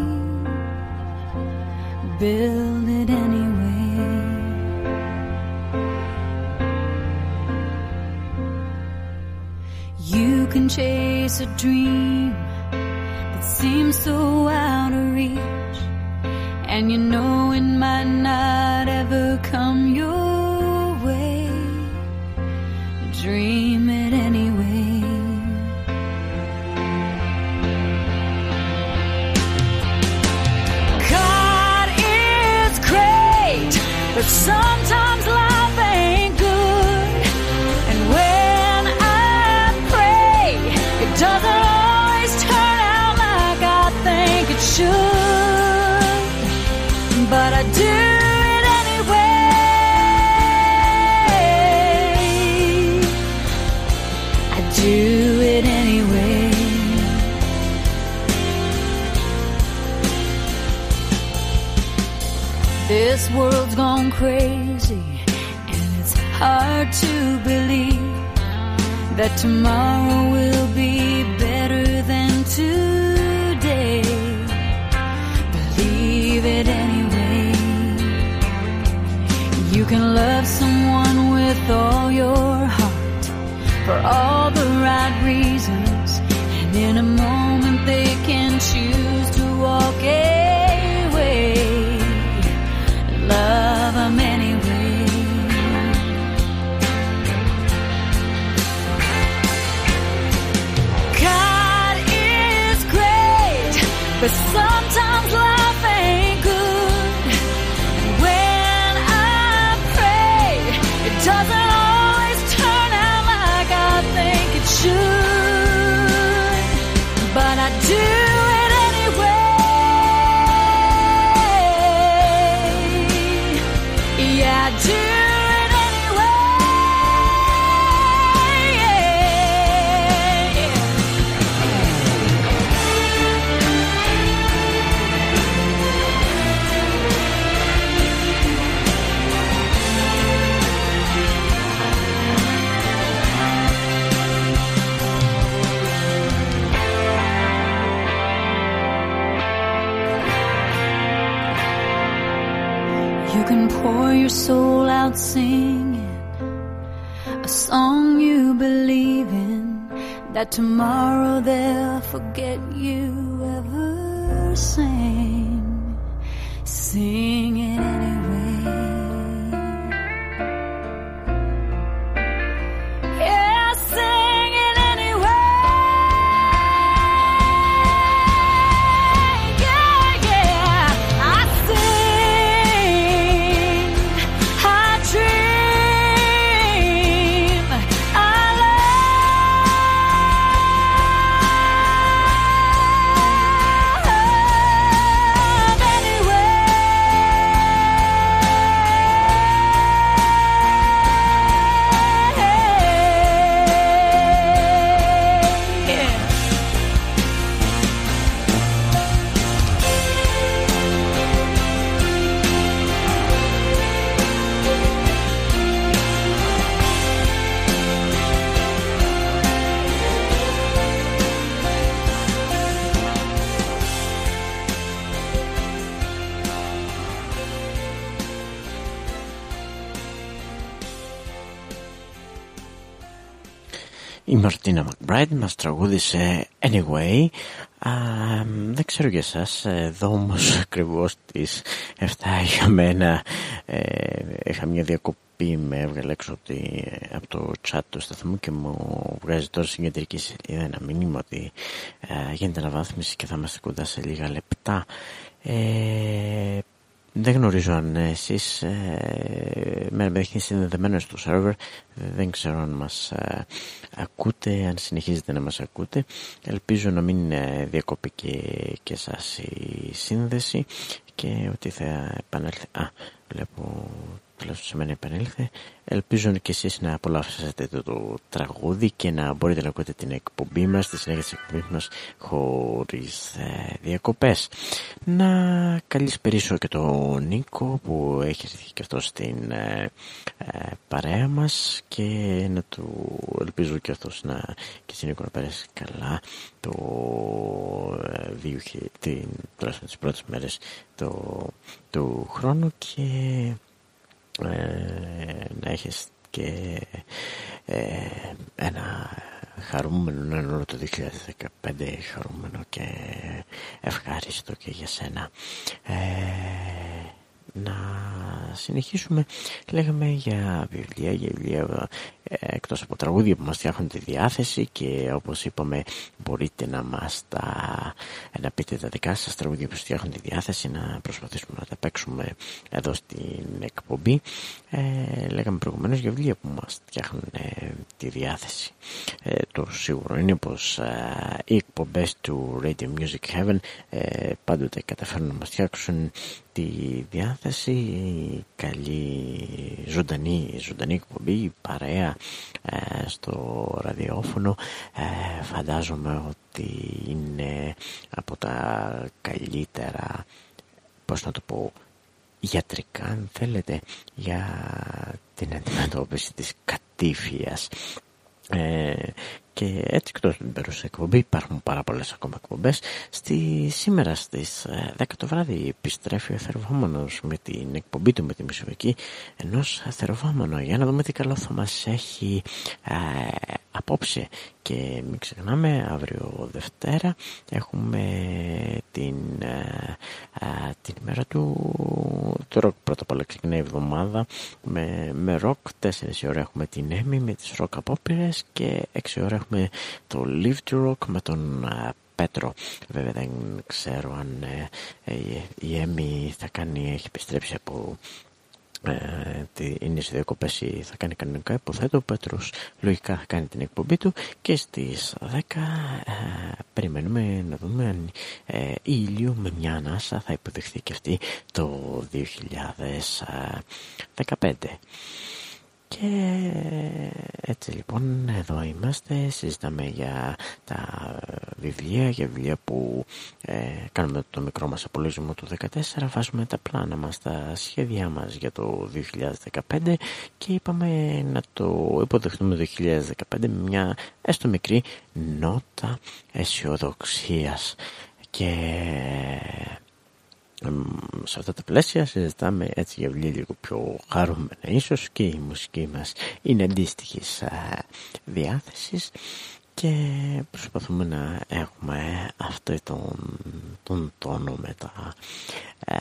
Build it anyway. You can chase a dream that seems so out of reach, and you know it might not ever come your way. Dream but sometimes crazy, and it's hard to believe that tomorrow will be better than today. Believe it anyway. You can love someone with all your heart for all the right reasons, and in a moment they can choose to walk away. It's That tomorrow they'll forget you Μαρτίνα Μακμπράιντ μας τραγούδισε Anyway. Α, δεν ξέρω για εσάς εδώ όμως ακριβώς τις 7 για μένα ε, είχα μια διακοπή με έβγαλε έξω από, τη- από το chat του σταθμού και μου βγάζει τώρα στην κεντρική σελίδα ένα μήνυμα ότι ε, γίνεται αναβάθμιση και θα είμαστε κοντά σε λίγα λεπτά. Ε, δεν γνωρίζω αν εσείς ε, με έχετε συνδεδεμένο στο σερβερ. Δεν ξέρω αν μας ε, ακούτε αν συνεχίζετε να μας ακούτε. Ελπίζω να μην ε, διακοπεί και, και σας η σύνδεση και ότι θα επανέλθει. Α βλέπω τουλάχιστον σε μένα επανέλθε ελπίζω και εσείς να απολαύσετε το, το τραγούδι και να μπορείτε να ακούτε την εκπομπή μας τη συνέχεια της εκπομπής μας χωρίς ε, διακοπές. Να καλησπερίσω και τον Νίκο που έχει έρθει και αυτός στην ε, ε, παρέα μας και να του ελπίζω και αυτός να και στην Νίκο να περάσει καλά το ε, την, τις πρώτες μέρες το, του χρόνου και ε, να έχεις και ε, ένα χαρούμενο ένα όλο το 2015 χαρούμενο και ευχάριστο και για σένα. Ε, να συνεχίσουμε. Λέγαμε για βιβλία, για βιβλία ε, εκτός από τραγούδια που μας φτιάχνουν τη διάθεση και όπως είπαμε μπορείτε να μας τα να πείτε τα δικά σας τραγούδια που φτιάχνουν τη διάθεση να προσπαθήσουμε να τα παίξουμε εδώ στην εκπομπή. Ε, λέγαμε προηγουμένως για βιβλία που μας φτιάχνουν ε, τη διάθεση. Ε, το σίγουρο είναι πως ε, οι εκπομπές του Radio Music Heaven πάντοτε καταφέρουν να μας φτιάξουν τη διάθεση καλή ζωντανή, ζωντανή εκπομπή παρέα ε, στο ραδιόφωνο. Ε, φαντάζομαι ότι είναι από τα καλύτερα πώς να το πω γιατρικά αν θέλετε για την αντιμετώπιση της κατήφιας. Ε, και έτσι εκτός την περούσα εκπομπή υπάρχουν πάρα πολλές ακόμα εκπομπές. Στη, σήμερα στις 10 ε, το βράδυ επιστρέφει ο θερβόμενος με την εκπομπή του με τη μισοβική ενός θερβόμενο για να δούμε τι καλό θα μας έχει ε, απόψε. Και μην ξεχνάμε αύριο Δευτέρα έχουμε την, ε, την ημέρα του, του ροκ. Πρώτα απ' όλα ξεκινάει η εβδομάδα με, με ροκ. 4 ώρα έχουμε την Έμι με τις ροκ απόπειρες και 6 ώρα έχουμε το Live to Rock με τον Πέτρο. Βέβαια δεν ξέρω αν ε, ε, η Έμι θα κάνει, έχει επιστρέψει από ε, είναι σε διακοπές ή θα κάνει κανονικά υποθέτω ο Πέτρος λογικά θα κάνει την εκπομπή του και στις 10 ε, περιμένουμε να δούμε αν ε, η ήλιο με μια ανάσα θα υποδεχθεί και αυτή το 2015 και έτσι λοιπόν εδώ είμαστε, συζητάμε για τα βιβλία, για βιβλία που ε, κάνουμε το μικρό μας απολύσιμο του 2014, βάζουμε τα πλάνα μας, τα σχέδιά μας για το 2015 και είπαμε να το υποδεχτούμε το 2015 με μια έστω μικρή νότα αισιοδοξίας. Και σε αυτά τα πλαίσια συζητάμε έτσι για βιβλία λίγο πιο χαρούμενα ίσως και η μουσική μας είναι αντίστοιχη διάθεσης και προσπαθούμε να έχουμε αυτό τον, τον τόνο με τα ε,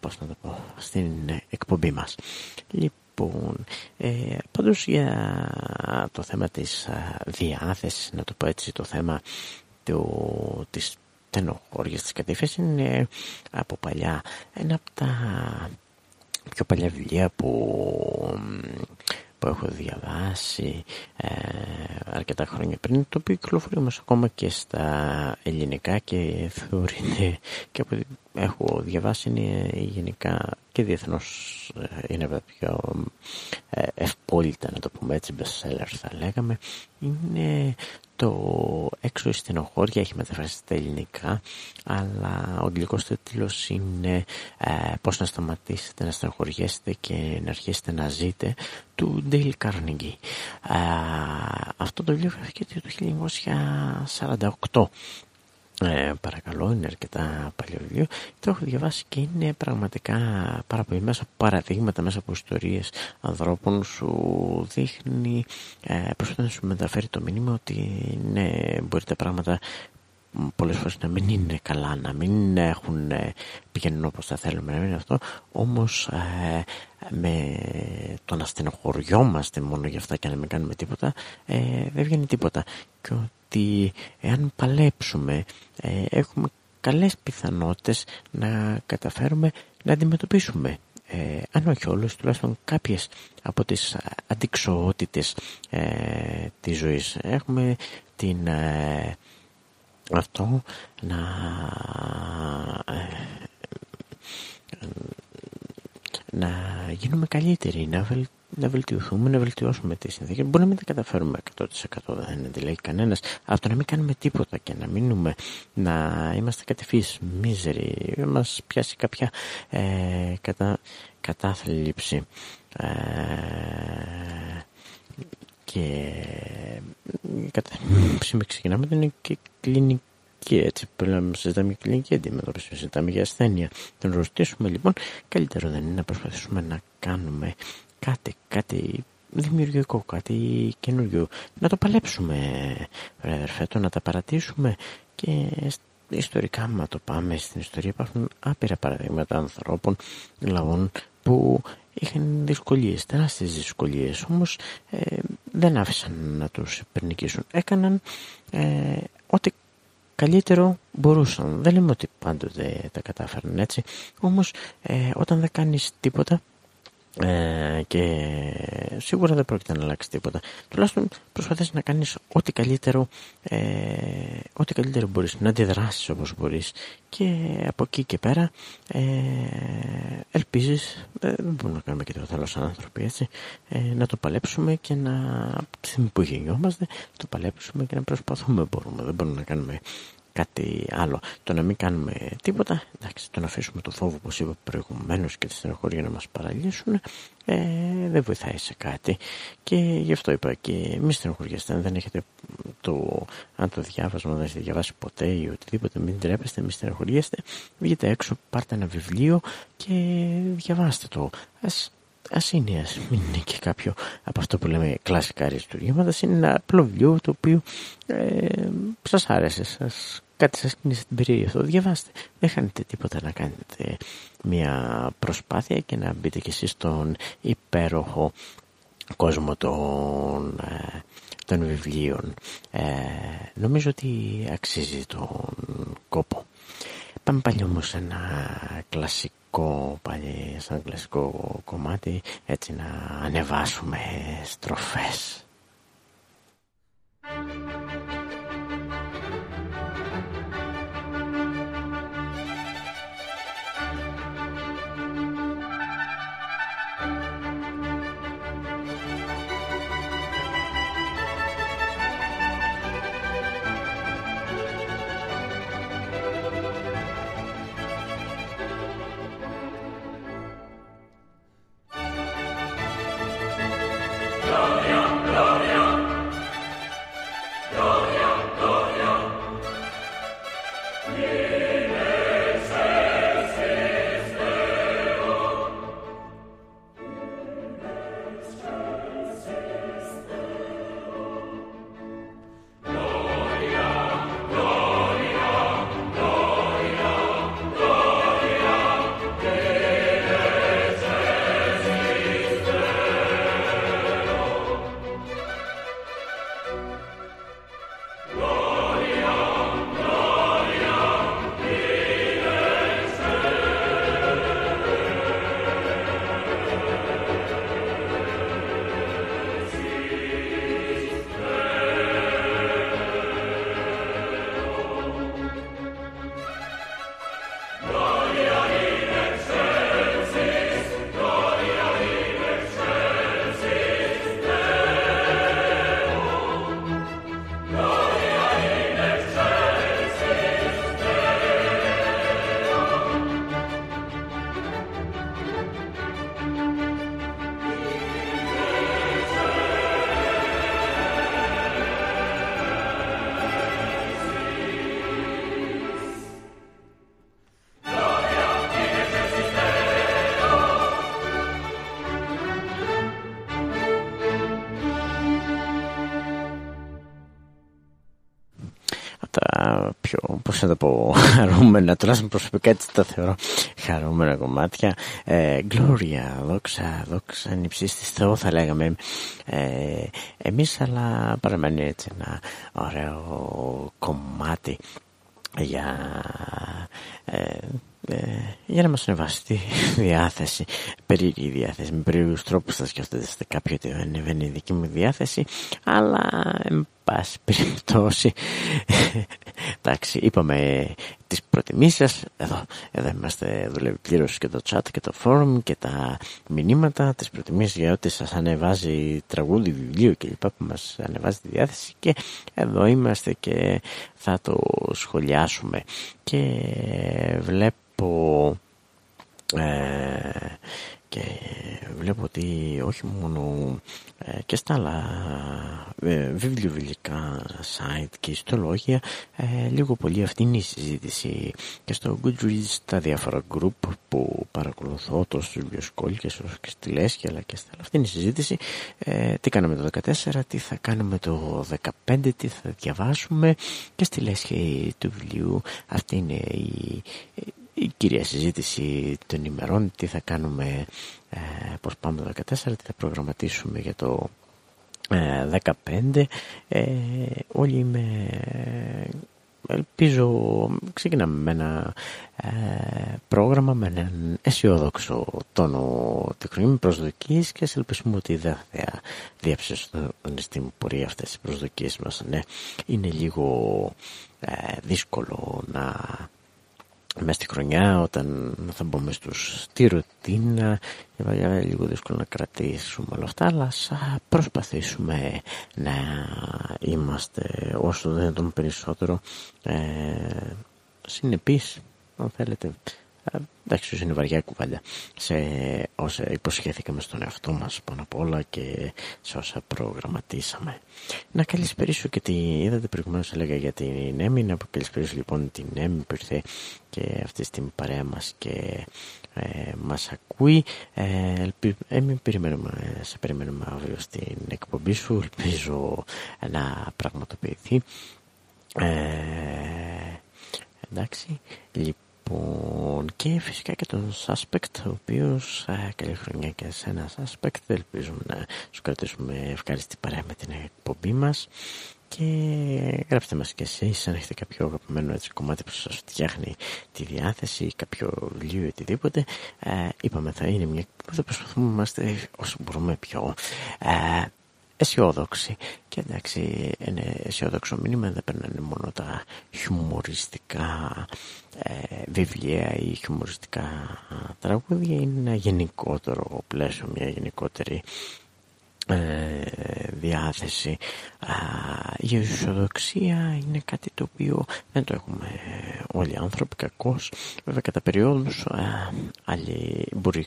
πώς να το πω στην εκπομπή μας. Λοιπόν ε, πάντως για το θέμα της διάθεσης να το πω έτσι το θέμα του, της στενοχώριες της κατήφες είναι από παλιά ένα από τα πιο παλιά βιβλία που, που έχω διαβάσει ε, αρκετά χρόνια πριν το οποίο κυκλοφορεί όμως ακόμα και στα ελληνικά και θεωρείται και από έχω διαβάσει είναι γενικά και διεθνώς ε, είναι από τα πιο ε, ευπόλυτα να το πούμε έτσι bestseller θα λέγαμε. Είναι το έξω η στενοχώρια έχει μεταφράσει στα ελληνικά αλλά ο αγγλικός τίτλος είναι ε, πώς να σταματήσετε να στενοχωριέσετε και να αρχίσετε να ζείτε του Dale Carnegie ε, αυτό το βιβλίο βρέθηκε το 1948 ε, παρακαλώ, είναι αρκετά παλιό βιβλίο. Το έχω διαβάσει και είναι πραγματικά πάρα πολύ μέσα από παραδείγματα, μέσα από ιστορίες ανθρώπων σου δείχνει, ε, προσπαθεί να σου μεταφέρει το μήνυμα ότι ναι, μπορεί τα πράγματα πολλές φορές να μην είναι καλά, να μην έχουν ε, πηγαίνουν όπως θα θέλουμε να είναι αυτό, όμως ε, με το να στενοχωριόμαστε μόνο για αυτά και να μην κάνουμε τίποτα, ε, δεν βγαίνει τίποτα. Και ότι εάν παλέψουμε ε, έχουμε καλές πιθανότητες να καταφέρουμε να αντιμετωπίσουμε ε, αν όχι όλους τουλάχιστον κάποιες από τις αντικσοότητες ε, της ζωής. Έχουμε την ε, αυτό να να γίνουμε καλύτεροι να, να βελτιωθούμε, να βελτιώσουμε τις συνθήκες. Μπορεί να μην τα καταφέρουμε 100% δεν αντιλέγει κανένας. Από το να μην κάνουμε τίποτα και να μείνουμε, να είμαστε κατευθείς μίζεροι, μας πιάσει κάποια ε, κατα, κατάθλιψη. Ε, και κατά με ξεκινάμε την κλινική και έτσι πρέπει συζητάμε για κλινική αντιμετώπιση, συζητάμε για ασθένεια. Να ρωτήσουμε λοιπόν, καλύτερο δεν είναι να προσπαθήσουμε να κάνουμε κάτι, κάτι δημιουργικό, κάτι καινούριο. Να το παλέψουμε, ρε αδερφέ, το να τα παρατήσουμε και ιστορικά, άμα το πάμε στην ιστορία, υπάρχουν άπειρα παραδείγματα ανθρώπων, λαών που είχαν δυσκολίες, τεράστιες δυσκολίες, όμως ε, δεν άφησαν να τους υπερνικήσουν. Έκαναν ε, ό,τι καλύτερο μπορούσαν. Δεν λέμε ότι πάντοτε τα κατάφεραν έτσι, όμως ε, όταν δεν κάνεις τίποτα ε, και σίγουρα δεν πρόκειται να αλλάξει τίποτα. Τουλάχιστον προσπαθείς να κάνεις ό,τι καλύτερο, ε, ό,τι καλύτερο μπορείς, να αντιδράσεις όπως μπορείς και από εκεί και πέρα ε, ελπίζεις, ε, δεν μπορούμε να κάνουμε και το άλλο σαν άνθρωποι έτσι, ε, να το παλέψουμε και να, τη στιγμή που γεννιόμαστε, το παλέψουμε και να προσπαθούμε μπορούμε, δεν μπορούμε να κάνουμε κάτι άλλο. Το να μην κάνουμε τίποτα, εντάξει, το να αφήσουμε το φόβο, όπως είπα προηγουμένως και τη στενοχώρια να μας παραλύσουν, ε, δεν βοηθάει σε κάτι. Και γι' αυτό είπα και μη στενοχωριέστε, αν δεν έχετε το, αν το διάβασμα δεν έχετε διαβάσει ποτέ ή οτιδήποτε, μην τρέπεστε, μη στενοχωριέστε, βγείτε έξω, πάρτε ένα βιβλίο και διαβάστε το. Ας Α είναι, ας μην είναι και κάποιο από αυτό που λέμε κλασικά αριστούργήματα, είναι ένα απλό βιβλίο το οποίο ε, σας άρεσε, σας κάτι σας κίνησε την περίοδο αυτό, διαβάστε. Δεν χάνετε τίποτα να κάνετε μια προσπάθεια και να μπείτε κι εσείς στον υπέροχο κόσμο των, ε, των βιβλίων. Ε, νομίζω ότι αξίζει τον κόπο. Πάμε πάλι όμως σε ένα κλασικό, πάλι σαν κλασικό κομμάτι, έτσι να ανεβάσουμε στροφές. Πώς να το πω, χαρούμενα, τουλάχιστον προσωπικά έτσι τα θεωρώ χαρούμενα κομμάτια. Ε, Gloria, δόξα, δόξα, νυψίστη Θεό θα λέγαμε. Ε, εμείς, αλλά παραμένει έτσι ένα ωραίο κομμάτι για, ε, ε, για να μας ανεβάσει τη διάθεση, περίεργη διάθεση, με περίεργους τρόπους θα σκεφτείτε κάποιο ότι δεν είναι η δική μου διάθεση, αλλά εν πάση περιπτώσει Εντάξει, είπαμε τις προτιμήσεις εδώ, εδώ είμαστε δουλεύει πλήρως και το chat και το forum και τα μηνύματα τις προτιμήσεις για ό,τι σας ανεβάζει τραγούδι, βιβλίο και λοιπά που μας ανεβάζει τη διάθεση. Και εδώ είμαστε και θα το σχολιάσουμε. Και βλέπω ε, και βλέπω ότι όχι μόνο ε, και στα άλλα ε, βιβλιοβιλικά site και ιστολόγια ε, λίγο πολύ αυτή είναι η συζήτηση. Και στο Goodreads τα διάφορα group που παρακολουθώ τόσο στους βιβλιοσκόλικες όσο και στη Λέσχη αλλά και στα άλλα αυτή είναι η συζήτηση. Ε, τι κάναμε το 14 τι θα κάνουμε το 15 τι θα διαβάσουμε. Και στη Λέσχη του βιβλίου αυτή είναι η, η κυρία συζήτηση των ημερών, τι θα κάνουμε, ε, πώς πάμε το 14, τι θα προγραμματίσουμε για το ε, 15. Ε, όλοι με ελπίζω, ξεκινάμε με ένα ε, πρόγραμμα με έναν αισιόδοξο τόνο τεχνική με προσδοκίες και σε ελπίσουμε ότι δεν θα διαψεύσουν στην πορεία αυτές οι προσδοκίες μας. Ναι, είναι λίγο ε, δύσκολο να μέσα στη χρονιά όταν θα μπούμε στους, στη ρουτίνα είναι λίγο δύσκολο να κρατήσουμε όλα αυτά αλλά ας προσπαθήσουμε να είμαστε όσο δεν τον περισσότερο ε, συνεπείς αν θέλετε εντάξει, είναι βαριά κουβέντα σε όσα υποσχέθηκαμε στον εαυτό μας πάνω απ' όλα και σε όσα προγραμματίσαμε. Να καλησπερίσω και την είδατε προηγουμένως έλεγα για την Έμι, να καλησπερίσω λοιπόν την Έμι που ήρθε και αυτή στην παρέα μας και ε, μας ακούει. Ε, Έμι, περιμένουμε, σε περιμένουμε αύριο στην εκπομπή σου, ελπίζω να πραγματοποιηθεί. Ε, εντάξει, λοιπόν Λοιπόν, και φυσικά και τον Suspect, ο οποίος καλή χρονιά και σε ένα Suspect. Ελπίζουμε να σου κρατήσουμε ευχάριστη παρέα με την εκπομπή μας. Και γράψτε μας και εσείς αν έχετε κάποιο αγαπημένο έτσι, κομμάτι που σας φτιάχνει τη διάθεση, κάποιο βιβλίο ή οτιδήποτε. Ε, είπαμε θα είναι μια εκπομπή θα προσπαθούμε να είμαστε όσο μπορούμε πιο ε, αισιόδοξοι. Και εντάξει, ένα αισιόδοξο μήνυμα δεν περνάνε μόνο τα χιουμοριστικά ε, βιβλία ή χιουμοριστικά τραγούδια, είναι ένα γενικότερο πλαίσιο, μια γενικότερη ε, διάθεση. η αισιοδοξία είναι κάτι το οποίο δεν το έχουμε όλοι οι άνθρωποι κακώς. Βέβαια κατά περιόδους άλλοι μπορεί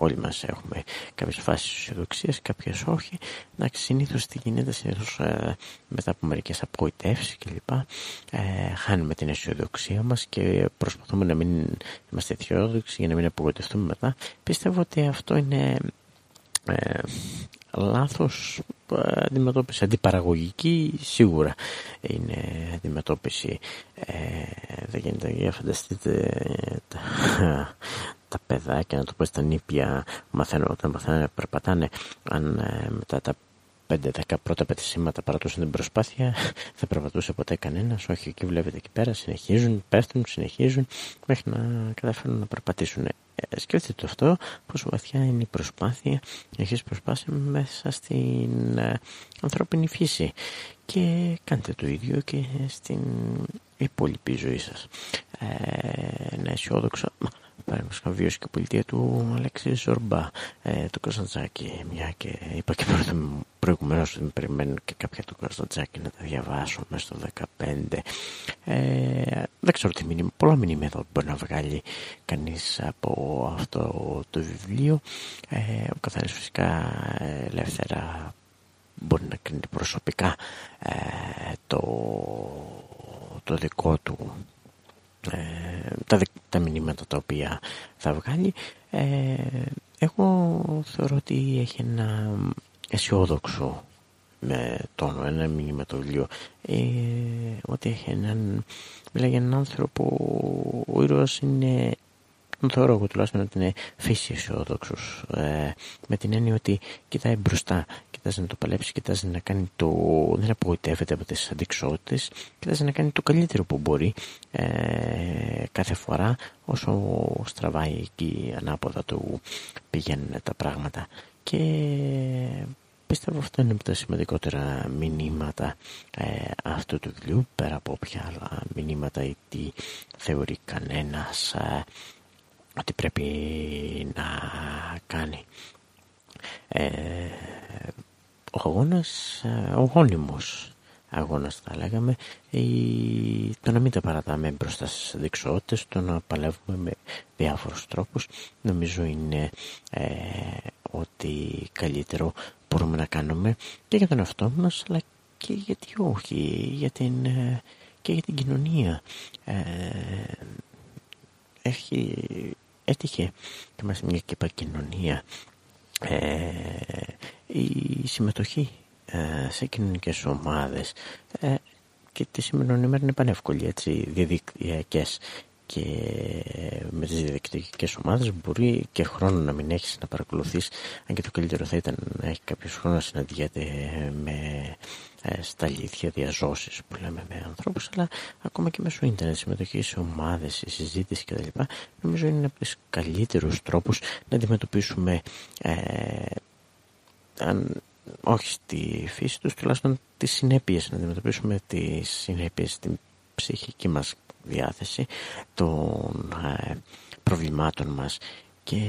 όλοι μας έχουμε κάποιες φάσεις αισιοδοξίας, κάποιες όχι. Εντάξει, συνήθως τι γίνεται, συνήθως ε, μετά από μερικές απογοητεύσεις κλπ. Ε, χάνουμε την αισιοδοξία μας και προσπαθούμε να μην είμαστε αισιόδοξοι για να μην απογοητευτούμε μετά. Πιστεύω ότι αυτό είναι ε, λάθος ε, αντιμετώπιση αντιπαραγωγική σίγουρα είναι αντιμετώπιση ε, δεν γίνεται για φανταστείτε τα, τα παιδάκια, να το πω στα νήπια, μαθαίνω, όταν μαθαίνουν περπατάνε, αν ε, μετά τα 5-10 πρώτα πετυσίματα παρατούσαν την προσπάθεια, θα περπατούσε ποτέ κανένας. Όχι, εκεί βλέπετε εκεί πέρα, συνεχίζουν, πέφτουν, συνεχίζουν, μέχρι να καταφέρουν να περπατήσουν. Ε, σκέφτεται αυτό, πόσο βαθιά είναι η προσπάθεια, έχεις προσπάθεια μέσα στην ε, ανθρώπινη φύση. Και κάντε το ίδιο και στην υπόλοιπη ζωή σας. Ε, ένα αισιόδοξο, Παραδείγματος είχα βιώσει και πολιτεία του Αλέξη Ζορμπά, ε, του Κωνσταντζάκη, μια και είπα και προηγουμένως ότι περιμένω και κάποια του Κωνσταντζάκη να τα διαβάσω μέσα στο 15. Ε, δεν ξέρω τι μήνυμα, πολλά μηνύματα μπορεί να βγάλει κανείς από αυτό το βιβλίο. Ε, ο καθένας φυσικά ελεύθερα μπορεί να κρίνει προσωπικά ε, το, το δικό του ε, τα, τα μηνύματα τα οποία θα βγάλει. Ε, εγώ θεωρώ ότι έχει ένα αισιόδοξο με τόνο, ένα μήνυμα το βιβλίο ε, ότι έχει έναν μιλάει για έναν άνθρωπο ο ήρωας είναι τον θεωρώ εγώ τουλάχιστον ότι είναι φύση αισιόδοξος. Ε, με την έννοια ότι κοιτάει μπροστά, κοιτάζει να το παλέψει, κοιτάζει να κάνει το. δεν απογοητεύεται από τις αντικσότητες, κοιτάζει να κάνει το καλύτερο που μπορεί ε, κάθε φορά όσο στραβάει εκεί ανάποδα του πηγαίνουν τα πράγματα. Και πιστεύω αυτό είναι από τα σημαντικότερα μηνύματα ε, αυτού του βιβλίου πέρα από όποια άλλα μηνύματα ή τι θεωρεί κανένας ε, ότι πρέπει να κάνει. Ε, ο αγώνας ο γόνιμος αγώνας θα λέγαμε η, το να μην τα παρατάμε μπροστά στις δεξιότητες το να παλεύουμε με διάφορους τρόπους. Νομίζω είναι ε, ότι καλύτερο μπορούμε να κάνουμε και για τον εαυτό μας αλλά και γιατί όχι για την, ε, και για την κοινωνία. Ε, έχει, έτυχε. Και μας μια και κοινωνία. Ε, η συμμετοχή ε, σε κοινωνικές ομάδες ε, και τη σήμερα ημέρα είναι πανεύκολη έτσι διαδικτυακές. Και με τις διαδικτυακές ομάδες μπορεί και χρόνο να μην έχεις να παρακολουθείς. Αν και το καλύτερο θα ήταν να έχει κάποιος χρόνος να συναντιέται με ε, στα αλήθεια διαζώσεις που λέμε με ανθρώπους αλλά ακόμα και μέσω ίντερνετ συμμετοχή σε ομάδες, σε συζήτηση κτλ νομίζω είναι από τους καλύτερους τρόπους να αντιμετωπίσουμε ε, αν όχι στη φύση τους, τουλάχιστον τις συνέπειες, να αντιμετωπίσουμε τις συνέπειες στην ψυχική μας διάθεση των ε, προβλημάτων μας. Και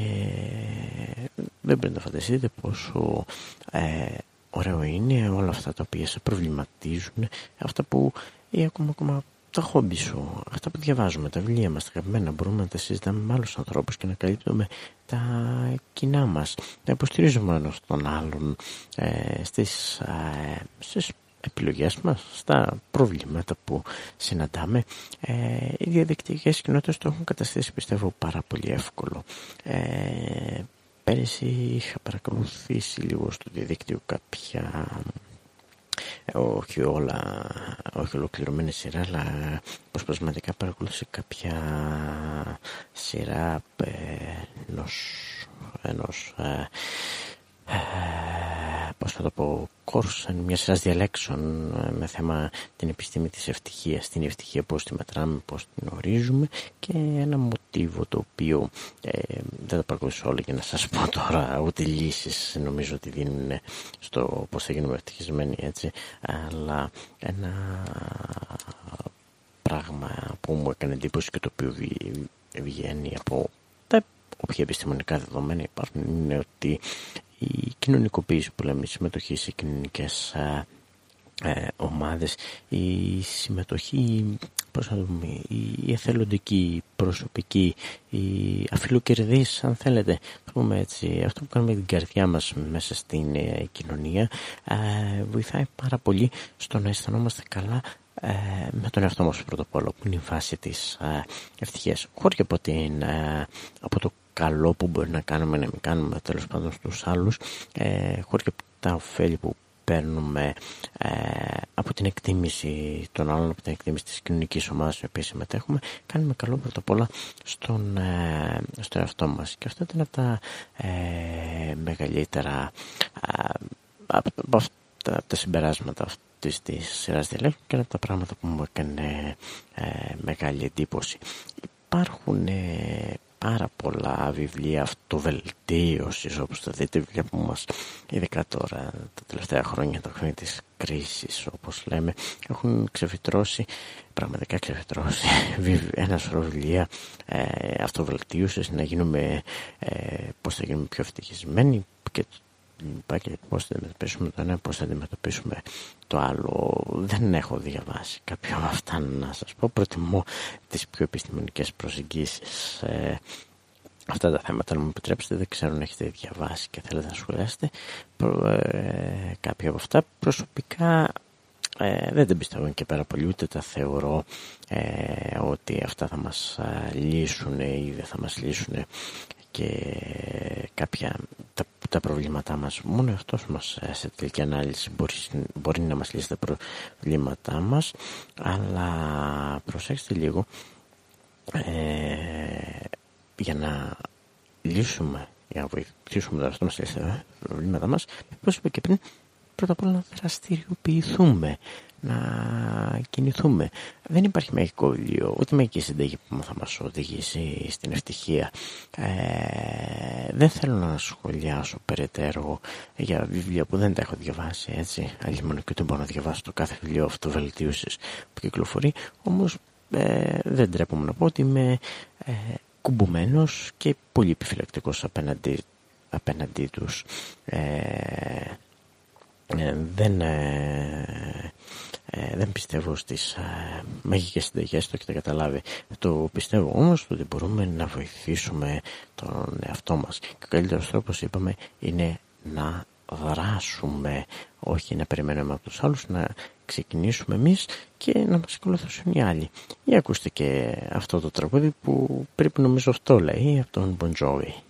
δεν πρέπει να φανταστείτε πόσο ε, ωραίο είναι όλα αυτά τα οποία σε προβληματίζουν, αυτά που ή ακόμα, ακόμα τα χόμπι σου, αυτά που διαβάζουμε, τα βιβλία μας, τα αγαπημένα, μπορούμε να τα συζητάμε με άλλους ανθρώπους και να καλύπτουμε τα κοινά μας, να υποστηρίζουμε ένας τον άλλον ε, στις, ε, στις επιλογές μας, στα προβλήματα που συναντάμε. Ε, οι διαδικτυακές κοινότητες το έχουν καταστήσει πιστεύω πάρα πολύ εύκολο. Ε, πέρυσι είχα παρακολουθήσει λίγο στο διαδίκτυο κάποια όχι όλα, όχι ολοκληρωμένη σειρά, αλλά προσπασματικά παρακολούθησε κάποια σειρά ε, ενός, ενός ε, ε, πώς θα το πω, κόρσαν μια σειρά διαλέξεων ε, με θέμα την επιστήμη της ευτυχίας, την ευτυχία πώς τη μετράμε, πώς την ορίζουμε και ένα μοτίβο το οποίο ε, δεν θα παρακολουθήσω όλο για να σας πω τώρα ούτε λύσεις νομίζω ότι δίνουν στο πώς θα γίνουμε ευτυχισμένοι έτσι αλλά ένα πράγμα που μου έκανε εντύπωση και το οποίο βγαίνει από τα όποια επιστημονικά δεδομένα υπάρχουν είναι ότι η κοινωνικοποίηση που λέμε, η συμμετοχή σε κοινωνικές ε, ε, ομάδες, η συμμετοχή, πώς να δούμε, η εθελοντική, η προσωπική, η αφιλοκερδής, αν θέλετε, πούμε έτσι, αυτό που κάνουμε την καρδιά μας μέσα στην ε, κοινωνία, ε, βοηθάει πάρα πολύ στο να αισθανόμαστε καλά ε, με τον εαυτό μας πρώτα απ' όλο, που είναι η φάση της ε, ευτυχίας, χωρίς από, την, από το καλό που μπορεί να κάνουμε, να μην κάνουμε τέλος πάντων στους άλλους, ε, χωρίς και τα ωφέλη που παίρνουμε ε, από την εκτίμηση των άλλων, από την εκτίμηση της κοινωνικής ομάδας στην οποία συμμετέχουμε, κάνουμε καλό πρώτα απ' όλα στον, ε, στο εαυτό μας. Και αυτό είναι από τα ε, μεγαλύτερα ε, από, αυτά τα συμπεράσματα αυτής της σειράς διαλέγου και από τα πράγματα που μου έκανε μεγάλη εντύπωση. Υπάρχουν πάρα πολλά βιβλία αυτοβελτίωσης όπως θα δείτε βιβλία που μας ειδικά τώρα τα τελευταία χρόνια τα χρόνια της κρίσης όπως λέμε έχουν ξεφυτρώσει πραγματικά ξεφυτρώσει ένα σωρό βιβλία ε, αυτοβελτίωσης να γίνουμε ε, πώς θα γίνουμε πιο ευτυχισμένοι και πάει και πώς θα αντιμετωπίσουμε το ένα, πώς θα αντιμετωπίσουμε το άλλο. Δεν έχω διαβάσει κάποιο από αυτά να σας πω. Προτιμώ τις πιο επιστημονικές προσεγγίσεις ε, αυτά τα θέματα. Να μου επιτρέψετε, δεν ξέρω αν έχετε διαβάσει και θέλετε να σχολιάσετε ε, κάποια από αυτά. Προσωπικά ε, δεν τα πιστεύω και πέρα πολύ, ούτε τα θεωρώ ε, ότι αυτά θα μας λύσουν ή δεν θα μας λύσουν και κάποια τα, τα προβλήματά μας. Μόνο αυτός μας ε, σε τελική ανάλυση μπορεί, μπορεί να μας λύσει τα προβλήματά μας. Αλλά προσέξτε λίγο ε, για να λύσουμε για να βοηθήσουμε τα αυτό μας λύσει τα προβλήματά μας όπως είπα και πριν πρώτα απ' όλα να δραστηριοποιηθούμε να κινηθούμε. Δεν υπάρχει μαγικό βιβλίο, ούτε μαγική συνταγή που θα μας οδηγήσει στην ευτυχία. Ε, δεν θέλω να σχολιάσω περαιτέρω για βιβλία που δεν τα έχω διαβάσει, έτσι. Αλλιώς μόνο και ούτε μπορώ να διαβάσω το κάθε βιβλίο αυτοβελτίωσης που κυκλοφορεί, όμως ε, δεν τρέπομαι να πω ότι είμαι ε, κουμπωμένος και πολύ επιφυλακτικός απέναντι, απέναντί τους. Ε, ε, δεν, ε, ε, δεν πιστεύω στις ε, μαγικές συνταγές, το έχετε καταλάβει. Το πιστεύω όμως ότι μπορούμε να βοηθήσουμε τον εαυτό μας. Και ο καλύτερος τρόπος, είπαμε, είναι να δράσουμε, όχι να περιμένουμε από τους άλλους, να ξεκινήσουμε εμείς και να μας ακολουθήσουν οι άλλοι. Για ακούστε και αυτό το τραγούδι που πρέπει νομίζω αυτό λέει από τον Bon Jovi.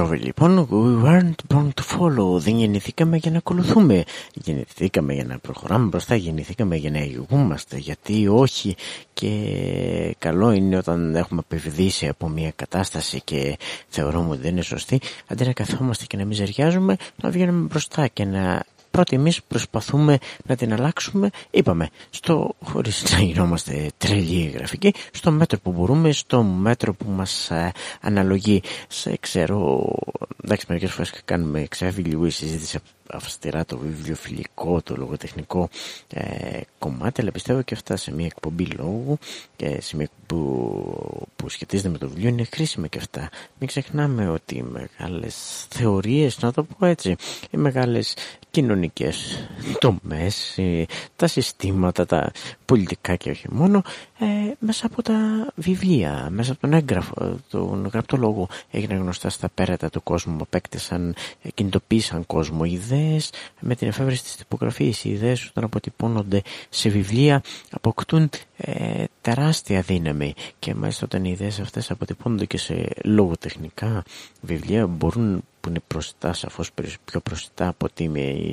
Bon Jovi λοιπόν, we weren't born to follow, δεν γεννηθήκαμε για να ακολουθούμε, γεννηθήκαμε για να προχωράμε μπροστά, γεννηθήκαμε για να ηγούμαστε, γιατί όχι. Και καλό είναι όταν έχουμε επιβδίσει από μια κατάσταση και θεωρούμε ότι δεν είναι σωστή, αντί να καθόμαστε και να μιζεριάζουμε, να βγαίνουμε μπροστά και να πρώτοι εμείς προσπαθούμε να την αλλάξουμε, είπαμε, στο, χωρίς να γινόμαστε τρελοί γραφικοί, στο μέτρο που μπορούμε, στο μέτρο που μας ε, αναλογεί. Σε ξέρω, εντάξει μερικές φορές κάνουμε ξέφυγη λίγο η συζήτηση αυστηρά το βιβλιοφιλικό, το λογοτεχνικό ε, κομμάτι, αλλά πιστεύω και αυτά σε μια εκπομπή λόγου και σε μια που, που σχετίζεται με το βιβλίο είναι χρήσιμα και αυτά. Μην ξεχνάμε ότι οι μεγάλες θεωρίες, να το πω έτσι, οι μεγάλες κοινωνικές τομές, τα συστήματα, τα πολιτικά και όχι μόνο, ε, μέσα από τα βιβλία, μέσα από τον έγγραφο, τον γραπτό λόγο έγιναν γνωστά στα πέρατα του κόσμου, απέκτησαν, κινητοποίησαν κόσμο. Οι ιδέες με την εφεύρεση της τυπογραφής, οι ιδέες όταν αποτυπώνονται σε βιβλία αποκτούν ε, τεράστια δύναμη και μάλιστα όταν οι ιδέες αυτές αποτυπώνονται και σε λογοτεχνικά βιβλία μπορούν που είναι προσιτά, σαφώς πιο προσιτά από ότι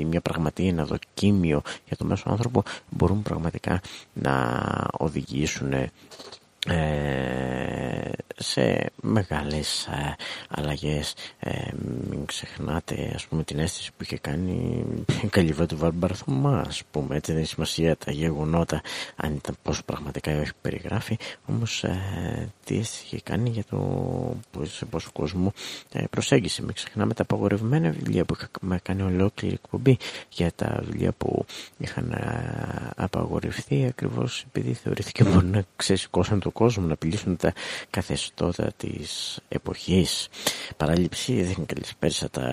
μια πραγματική ένα δοκίμιο για το μέσο άνθρωπο μπορούν πραγματικά να οδηγήσουν ε, σε μεγάλες ε, αλλαγές ε, μην ξεχνάτε ας πούμε την αίσθηση που είχε κάνει η καλυβά του Βαρμπαρθωμά ας πούμε έτσι δεν είναι σημασία τα γεγονότα αν ήταν πόσο πραγματικά όχι περιγράφει όμως ε, τι αίσθηση είχε κάνει για το σε πόσο κόσμο ε, προσέγγισε. Μην ξεχνάμε τα απαγορευμένα βιβλία που είχαμε κάνει ολόκληρη εκπομπή για τα βιβλία που είχαν ε, απαγορευτεί ακριβώς επειδή θεωρήθηκε μόνο να ξεσηκώσαν το κόσμο να απειλήσουν τα καθεστώτα της εποχής. Παράληψη δεν καλησπέρισα τα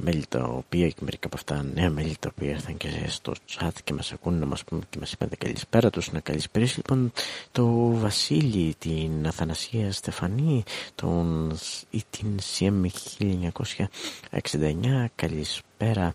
μέλη τα οποία και μερικά από αυτά νέα μέλη τα οποία ήρθαν και στο chat και μας ακούν να μας πούμε και μας είπαν καλησπέρα τους. Να καλησπέρισω λοιπόν το Βασίλη, την Αθανασία Στεφανή, τον, ή την CM 1969. Καλησπέρα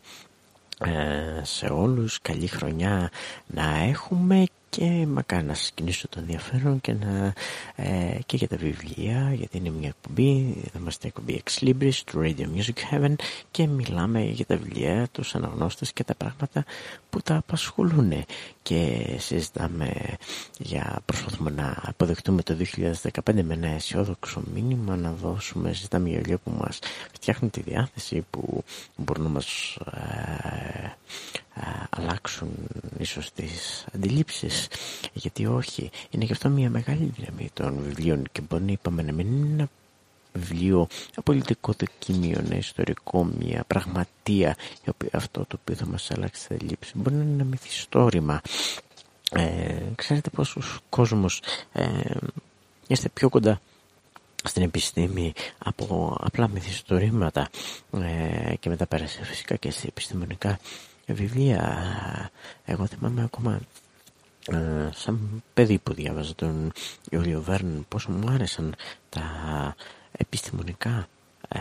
ε, σε όλους, καλή χρονιά να έχουμε και μακάρι να σας κινήσω το ενδιαφέρον και, να, ε, και για τα βιβλία γιατί είναι μια εκπομπή, θα είμαστε εκπομπή Ex Libris του Radio Music Heaven και μιλάμε για τα βιβλία, τους αναγνώστες και τα πράγματα που τα απασχολούν. Και συζητάμε για προσπαθούμε να αποδεχτούμε το 2015 με ένα αισιόδοξο μήνυμα να δώσουμε, συζητάμε για βιβλία που μας φτιάχνουν τη διάθεση που μπορούν να μας ε, αλλάξουν ίσως τις αντιλήψεις. Γιατί όχι είναι γι' αυτό μια μεγάλη δύναμη των βιβλίων. Και μπορεί να είπαμε να μην είναι ένα βιβλίο πολιτικό δοκίμιο, ένα ιστορικό, μια πραγματεία αυτό το οποίο θα μας αλλάξει τα αντιλήψεις. Μπορεί να είναι ένα μυθιστόρημα. Ε, ξέρετε πόσος κόσμος ε, είστε πιο κοντά στην επιστήμη από απλά μυθιστορήματα. Ε, και μετά πέρασε φυσικά και σε επιστημονικά βιβλία. Εγώ θυμάμαι ακόμα ε, σαν παιδί που διάβαζα τον Ιωλιο Βέρν πόσο μου άρεσαν τα επιστημονικά ε,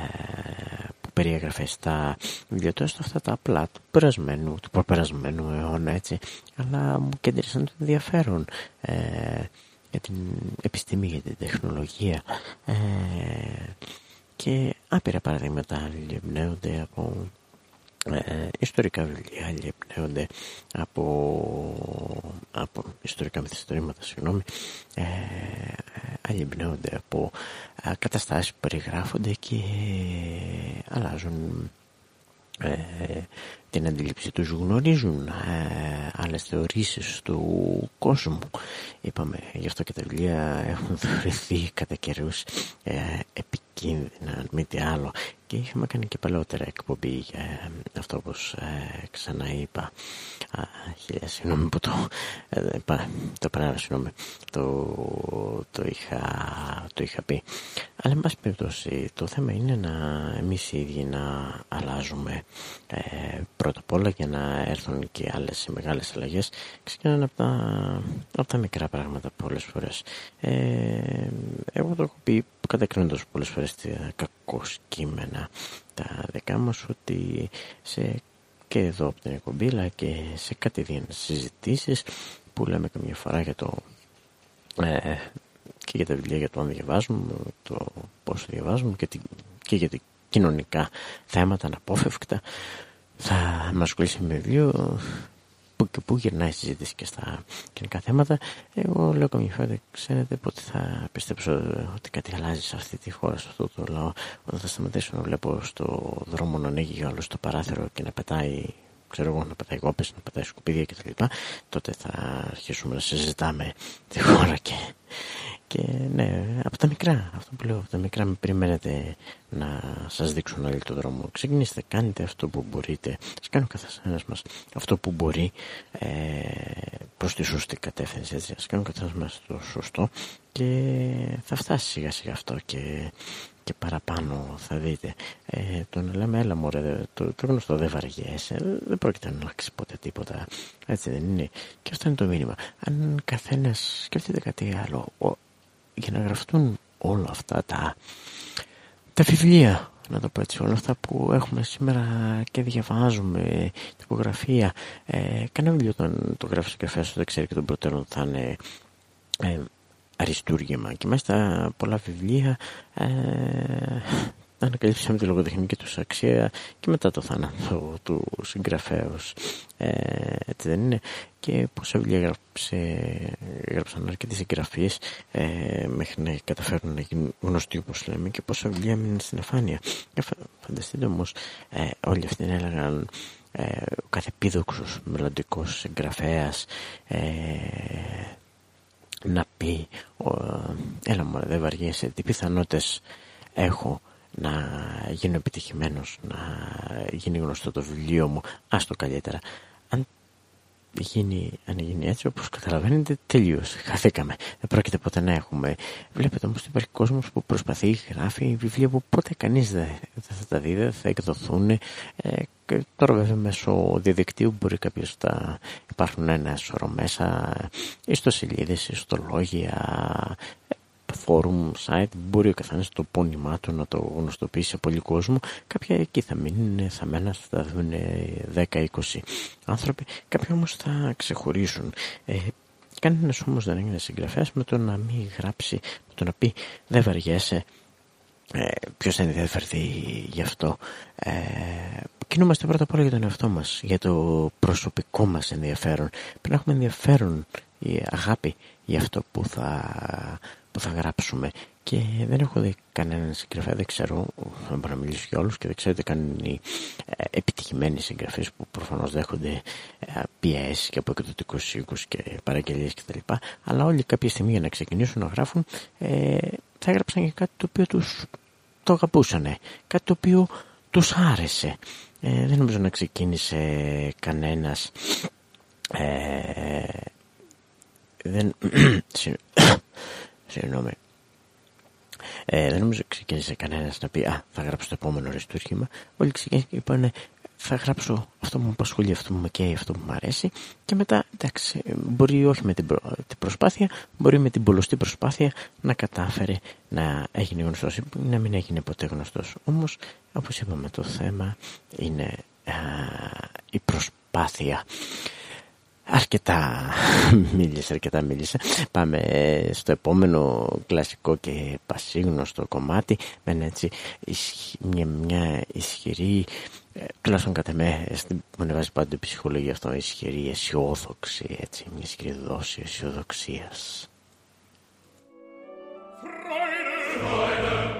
που περιέγραφε στα βιβλία του αυτά τα απλά του περασμένου, του προπερασμένου αιώνα έτσι αλλά μου κέντρισαν το ενδιαφέρον ε, για την επιστήμη, για την τεχνολογία ε, και άπειρα παραδείγματα εμπνέονται από ε, ιστορικά βιβλία άλλοι εμπνέονται από, από ιστορικά μυθιστορήματα συγγνώμη. Ε, άλλοι εμπνέονται από ε, καταστάσεις που περιγράφονται και αλλάζουν ε, την αντίληψη τους γνωρίζουν ε, άλλες θεωρήσεις του κόσμου. Είπαμε γι' αυτό και τα βιβλία έχουν θεωρηθεί κατά καιρούς ε, επικίνδυνα μη τι άλλο. Και είχαμε κάνει και παλαιότερα εκπομπή για αυτό όπως ε, ξαναείπα. Α, χίλια συγγνώμη που το ε, το πράγμα συγγνώμη. Το, το, είχα, το είχα πει. Αλλά εν πάση περιπτώσει το θέμα είναι να εμείς οι ίδιοι να αλλάζουμε ε, πρώτα απ' όλα για να έρθουν και άλλες μεγάλες αλλαγές. Ξεκινάνε από τα, από τα μικρά πράγματα πολλές φορές. Ε, εγώ το έχω πει κατακρίνοντας πολλές φορές τα κακό κείμενα τα δικά μας ότι σε και εδώ από την εκπομπή αλλά και σε κάτι συζητήσεις που λέμε καμιά φορά για το και για τα βιβλία για το αν διαβάζουμε, το πώς διαβάζουμε και, και, για, κοινωνικά θέματα αναπόφευκτα θα μας ασχολήσει με βιβλίο που και που γυρνάει η συζήτηση και στα κοινωνικά θέματα. Εγώ λέω καμιά φορά, ξέρετε πότε θα πιστέψω ότι κάτι αλλάζει σε αυτή τη χώρα, σε αυτό το λαό, όταν θα σταματήσω να βλέπω στο δρόμο να ανοίγει όλο το παράθυρο και να πετάει ξέρω εγώ, να πετάει κόπες, να πετάει σκουπίδια κτλ. Τότε θα αρχίσουμε να συζητάμε τη χώρα και, και ναι, από τα μικρά, αυτό που λέω, από τα μικρά με περιμένετε να σας δείξουν όλοι το δρόμο. Ξεκινήστε, κάνετε αυτό που μπορείτε. Ας κάνει ο καθένας μας αυτό που μπορεί ε, προς τη σωστή κατεύθυνση. Έτσι. Ας κάνει ο καθένας μας το σωστό και θα φτάσει σιγά σιγά αυτό και και παραπάνω θα δείτε ε, το να λέμε έλα μωρέ το, το γνωστό δεν βαριέσαι δεν πρόκειται να αλλάξει ποτέ τίποτα έτσι δεν είναι και αυτό είναι το μήνυμα αν καθένας σκεφτείτε κάτι άλλο ο, για να γραφτούν όλα αυτά τα τα βιβλία να το πω έτσι όλα αυτά που έχουμε σήμερα και διαβάζουμε τυπογραφία. Ε, κανένα βιβλίο όταν το γράφεις συγγραφέα δεν ξέρει και τον προτέρων θα είναι ε, αριστούργημα. Και μάλιστα πολλά βιβλία ε, ανακαλύψαμε τη λογοτεχνική τους αξία και μετά το θάνατο του συγγραφέως. Ε, έτσι δεν είναι. Και πόσα βιβλία γράψε, γράψαν αρκετοί συγγραφείς ε, μέχρι να καταφέρουν να γίνουν γνωστοί όπως λέμε και πόσα βιβλία μείνουν στην εφάνεια φανταστείτε όμως ε, όλοι αυτοί έλεγαν ε, ο κάθε επίδοξος μελλοντικός συγγραφέας ε, να πει έλα μου δεν βαριέσαι. Τι πιθανότητες έχω να γίνω επιτυχημένος να γίνει γνωστό το βιβλίο μου. Άστο καλύτερα. Αν γίνει, αν γίνει έτσι όπως καταλαβαίνετε τελείως. Χαθήκαμε. Δεν πρόκειται ποτέ να έχουμε. Βλέπετε όμως ότι υπάρχει κόσμος που προσπαθεί γράφει βιβλία που ποτέ κανείς δεν, θα τα δει δεν θα εκδοθούν. Ε, και τώρα βέβαια μέσω διαδικτύου μπορεί κάποιος να υπάρχουν ένα σωρό μέσα ιστοσελίδες, ιστολόγια φόρουμ, site, μπορεί ο καθένας το πόνημά του να το γνωστοποιήσει σε πολύ κόσμο. Κάποια εκεί θα μείνουν, θα μένουν, θα δουν 10-20 άνθρωποι. Κάποιοι όμως θα ξεχωρίσουν. Ε, Κανένας όμως δεν έγινε συγγραφέας με το να μην γράψει, με το να πει δεν βαριέσαι. Ε, Ποιος θα ενδιαφερθεί γι' αυτό. Ε, κινούμαστε πρώτα απ' όλα για τον εαυτό μας, για το προσωπικό μας ενδιαφέρον. Πρέπει να έχουμε ενδιαφέρον, η αγάπη για αυτό που θα που θα γράψουμε και δεν έχω δει κανέναν συγγραφέα, δεν ξέρω, δεν μπορώ να μιλήσω για όλους και δεν ξέρω τι κάνουν οι ε, επιτυχημένοι συγγραφείς που προφανώς δέχονται ε, πιέσεις και από εκδοτικούς οίκους και παραγγελίες κτλ. Αλλά όλοι κάποια στιγμή για να ξεκινήσουν να γράφουν ε, θα έγραψαν και κάτι το οποίο τους το αγαπούσαν, κάτι το οποίο τους άρεσε. Ε, δεν νομίζω να ξεκίνησε κανένας ε, δεν, Συγγνώμη. Ε, δεν νομίζω ξεκίνησε κανένας να πει Α, θα γράψω το επόμενο αριστούργημα. Όλοι ξεκίνησαν και είπαν Θα γράψω αυτό που μου απασχολεί, αυτό που μου καίει, αυτό που μου αρέσει. Και μετά, εντάξει, μπορεί όχι με την, την προσπάθεια, μπορεί με την πολλωστή προσπάθεια να κατάφερε να έγινε γνωστός ή να μην έγινε ποτέ γνωστός. Όμως, όπως είπαμε, το θέμα είναι α, η προσπάθεια. Αρκετά μίλησε, αρκετά μίλησε. Πάμε στο επόμενο κλασικό και πασίγνωστο κομμάτι με έτσι μια, μια ισχυρή, ε, τουλάχιστον κατά με, που ανεβάζει πάντα η ψυχολογία αυτό, ισχυρή αισιόδοξη, έτσι, μια ισχυρή δόση αισιοδοξίας. και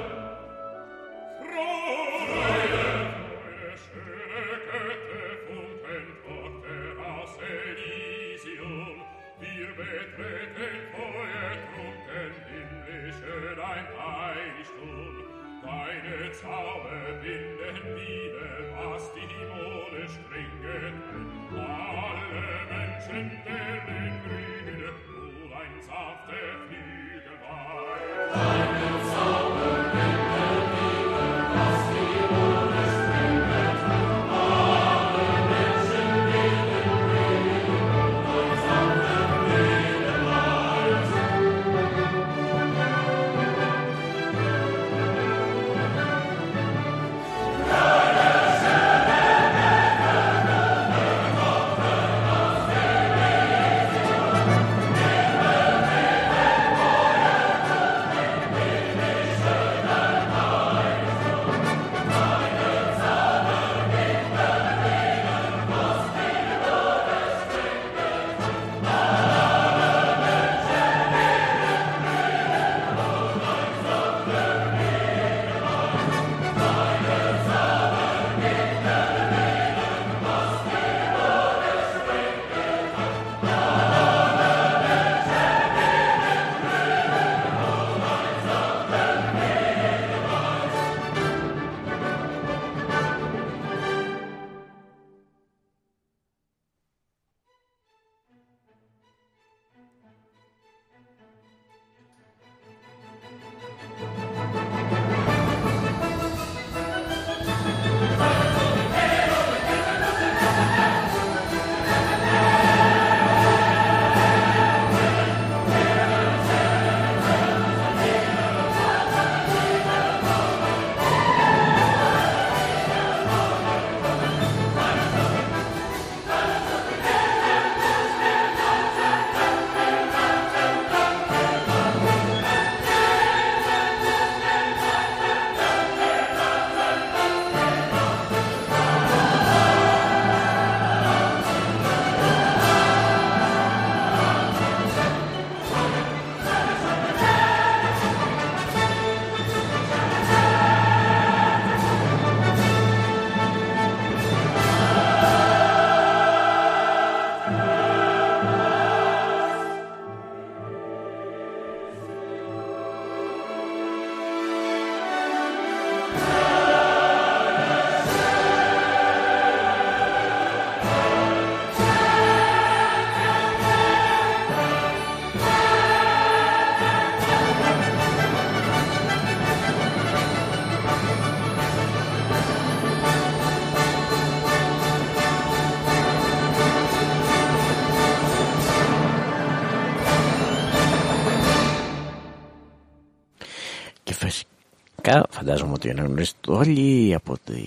da esos motivos. No όλοι από τη,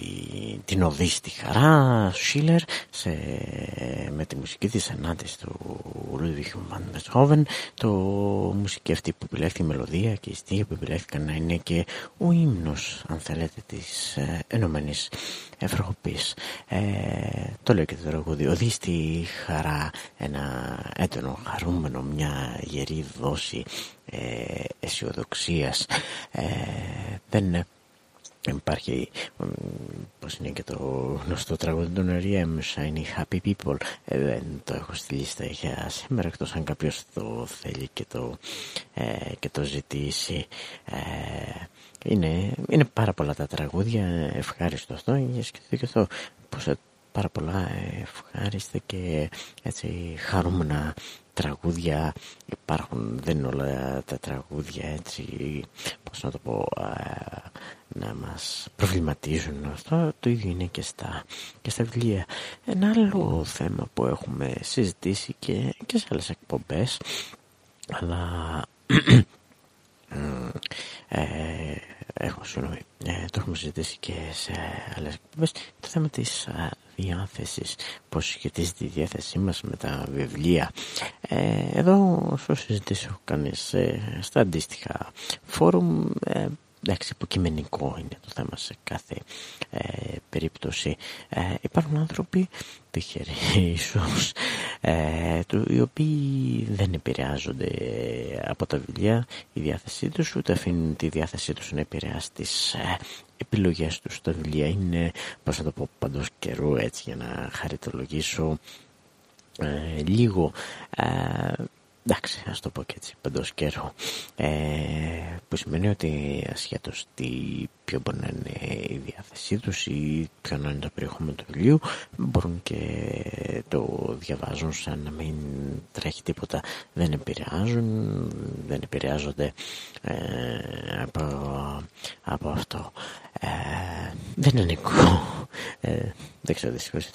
την οδή στη χαρά Σίλερ σε, με τη μουσική της ανάτης του Λούδιχ Βαν το μουσική αυτή που επιλέχθηκε η μελωδία και η στίχη που επιλέχθηκαν να είναι και ο ύμνος αν θέλετε της ε, Ενωμένης Ευρωπής ε, το λέω και το τραγούδι οδή στη χαρά ένα έντονο χαρούμενο μια γερή δόση ε, αισιοδοξίας. Ε, δεν υπάρχει πως είναι και το γνωστό τραγούδι των R.E.M. Shiny Happy People ε, δεν το έχω στη λίστα για σήμερα εκτός αν κάποιος το θέλει και το, ε, και το ζητήσει ε, είναι, είναι πάρα πολλά τα τραγούδια ευχάριστο αυτό για σκεφτείτε και αυτό πως πάρα πολλά ευχάριστα και έτσι χαρούμενα τραγούδια υπάρχουν, δεν είναι όλα τα τραγούδια έτσι, πώς να το πω, να μας προβληματίζουν αυτό, το ίδιο είναι και στα, και στα βιβλία. Ένα άλλο θέμα που έχουμε συζητήσει και, και σε άλλες εκπομπές, αλλά ε, έχω συγγνώμη, ε, το έχουμε συζητήσει και σε άλλες εκπομπές, το θέμα της διάθεσης, πώς σχετίζεται η διάθεσή μας με τα βιβλία. Ε, εδώ, όσο συζητήσω κανείς ε, στα αντίστοιχα φόρουμ, ε, εντάξει, υποκειμενικό είναι το θέμα σε κάθε ε, περίπτωση. Ε, υπάρχουν άνθρωποι, τυχεροί ίσως, ε, οι οποίοι δεν επηρεάζονται από τα βιβλία, η διάθεσή τους, ούτε αφήνουν τη διάθεσή τους να επηρεάσει τις ε, επιλογές τους. Τα βιβλία. Είναι, πώς να το πω, παντός καιρού έτσι για να χαριτολογήσω ε, λίγο. Εντάξει ας το πω και έτσι παντός καιρό. Ε, που σημαίνει ότι ασχέτως τι ποιο μπορεί να είναι η διάθεσή τους ή ποιο να είναι το περιεχόμενο του βιβλίου μπορούν και το διαβάζουν σαν να μην τρέχει τίποτα. Δεν επηρεάζουν δεν επηρεάζονται ε, από, από αυτό. ε, δεν ανήκω ε, δεν ξέρω δυστυχώς,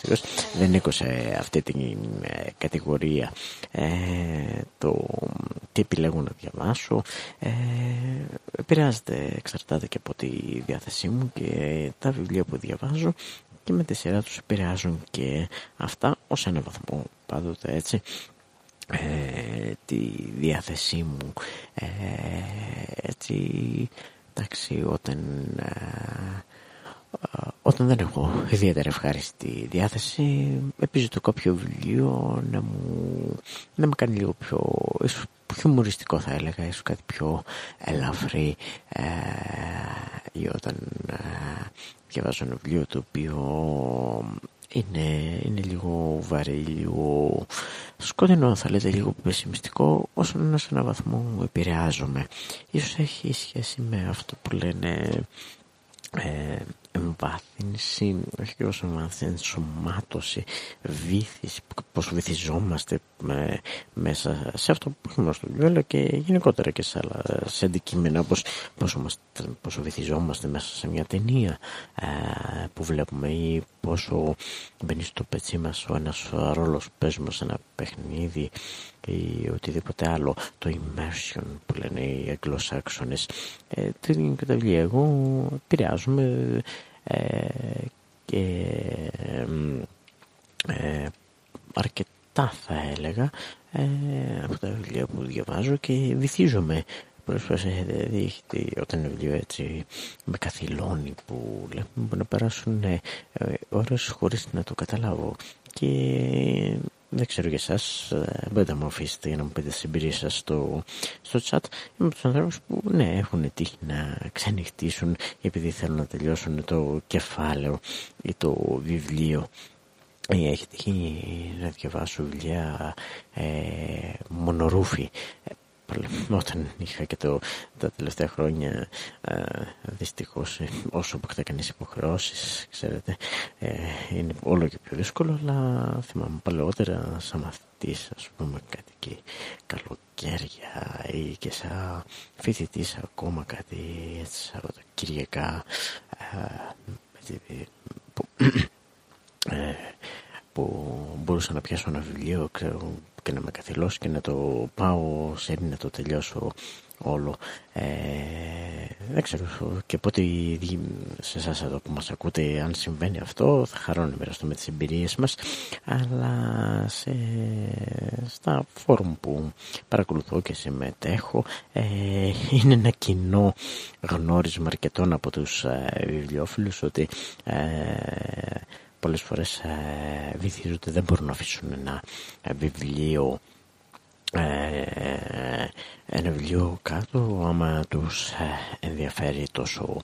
δεν ανήκω σε αυτή την ε, κατηγορία. Ε, το τι επιλέγω να διαβάσω. Ε, επηρεάζεται εξαρτάται και από τη διάθεσή μου και τα βιβλία που διαβάζω και με τη σειρά τους επηρεάζουν και αυτά ως ένα βαθμό πάντοτε έτσι. Ε, τη διάθεσή μου. Ε, έτσι εντάξει όταν ε, όταν δεν έχω ιδιαίτερα ευχάριστη διάθεση επιζητώ κάποιο βιβλίο να μου να με κάνει λίγο πιο ίσως πιο χιουμοριστικό θα έλεγα ίσως κάτι πιο ελαφρύ ε, ή όταν ε, διαβάζω ένα βιβλίο το οποίο είναι, είναι λίγο βαρύ, λίγο σκοτεινό θα λέτε, λίγο πεσημιστικό όσον σε έναν βαθμό επηρεάζομαι. Ίσως έχει σχέση με αυτό που λένε ε, εμβάθυνση, όχι και όσο εμβάθυνση, ενσωμάτωση, βήθηση, πώς βυθιζόμαστε με, μέσα σε αυτό που έχουμε στο βιβλίο, αλλά και γενικότερα και σε άλλα σε αντικείμενα, όπως πόσο, πόσο βυθιζόμαστε μέσα σε μια ταινία ε, που βλέπουμε ή πόσο μπαίνει στο πετσί μας ο ένας ρόλος που παίζουμε σε ένα παιχνίδι ή οτιδήποτε άλλο. Το immersion που λένε οι αγγλοσάξονες. Ε, την βιβλία εγώ επηρεάζομαι ε, και ε, αρκετά θα έλεγα ε, από τα βιβλία που διαβάζω και βυθίζομαι Πρόσφατα έχετε δει όταν είναι βιβλίο έτσι με καθυλώνει που λέμε μπορεί να περάσουν ε, ώρες χωρίς να το καταλάβω και δεν ξέρω για εσάς, ε, μπορείτε να μου αφήσετε για να μου πείτε τις εμπειρίες σας στο, στο chat. Είμαι από τους ανθρώπους που ναι, έχουν τύχει να ξενυχτήσουν επειδή θέλουν να τελειώσουν το κεφάλαιο ή το βιβλίο. Ή έχει τύχει να διαβάσω βιβλία ε, μονορούφι όταν είχα και το, τα τελευταία χρόνια ε, δυστυχώς όσο αποκτά κανείς υποχρεώσεις ξέρετε ε, είναι όλο και πιο δύσκολο αλλά θυμάμαι παλαιότερα σαν μαθητής ας πούμε κάτι και καλοκαίρια ή και σαν φοιτητής ακόμα κάτι έτσι Σαββατοκυριακά ε, που, ε, που μπορούσα να πιάσω ένα βιβλίο ξέρω, και να με καθυλώσω και να το πάω σε να το τελειώσω όλο. Ε, δεν ξέρω και πότε σε εσάς εδώ που μας ακούτε αν συμβαίνει αυτό θα χαρώ να μοιραστώ με τις εμπειρίες μας αλλά σε, στα φόρουμ που παρακολουθώ και συμμετέχω ε, είναι ένα κοινό γνώρισμα αρκετών από τους ε, βιβλιοφίλους ότι ε, πολλές φορές ε, βυθίζονται δεν μπορούν να αφήσουν ένα βιβλίο ε, ένα βιβλίο κάτω άμα τους ε, ενδιαφέρει τόσο,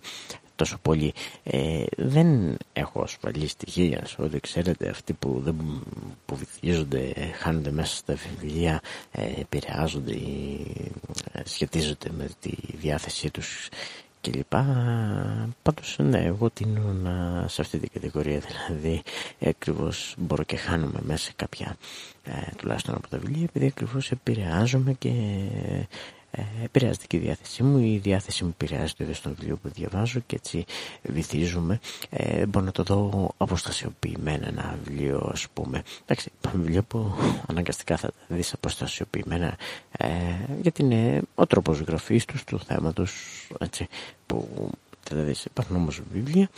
τόσο πολύ. Ε, δεν έχω ασφαλή στοιχεία ότι ξέρετε αυτοί που, δεν, που βυθίζονται χάνονται μέσα στα βιβλία επηρεάζονται ή σχετίζονται με τη διάθεσή τους κλπ. Πάντως ναι, εγώ τίνω να, σε αυτή την κατηγορία δηλαδή ακριβώς μπορώ και χάνομαι μέσα σε κάποια ε, τουλάχιστον από τα βιβλία επειδή ακριβώς επηρεάζομαι και ε, επηρεάζεται και η διάθεσή μου. Η διάθεση μου επηρεάζεται εδώ στο βιβλίο που διαβάζω και έτσι βυθίζομαι. Ε, μπορώ να το δω αποστασιοποιημένα ένα βιβλίο ας πούμε. Εντάξει ένα βιβλίο που αναγκαστικά θα δεις αποστασιοποιημένα ε, γιατί είναι ο τρόπος γραφής τους του θέματος έτσι, που θα δεις. Υπάρχουν όμως βιβλία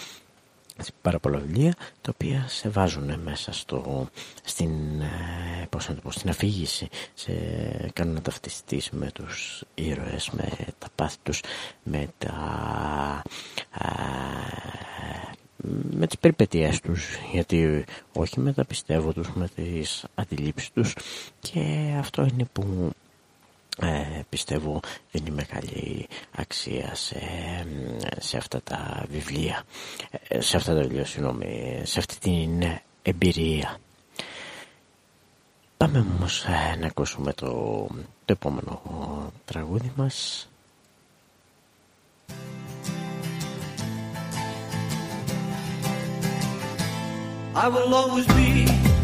πάρα πολλά βιβλία τα οποία σε βάζουν μέσα στο, στην, ε, πώς να το πω, στην αφήγηση σε, κάνουν να ταυτιστείς με τους ήρωες με τα πάθη τους με τα α, με τις περιπετειές τους. Γιατί όχι με τα πιστεύω τους με τις αντιλήψεις τους. Και αυτό είναι που ε, πιστεύω δεν είναι μεγάλη αξία σε, σε αυτά τα βιβλία. Ε, σε αυτά τα βιβλία συγγνώμη σε αυτή την εμπειρία. Πάμε όμως ε, να ακούσουμε το, το επόμενο τραγούδι μας. I will always be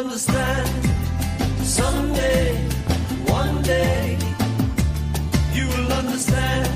understand. Someday, one day, you will understand.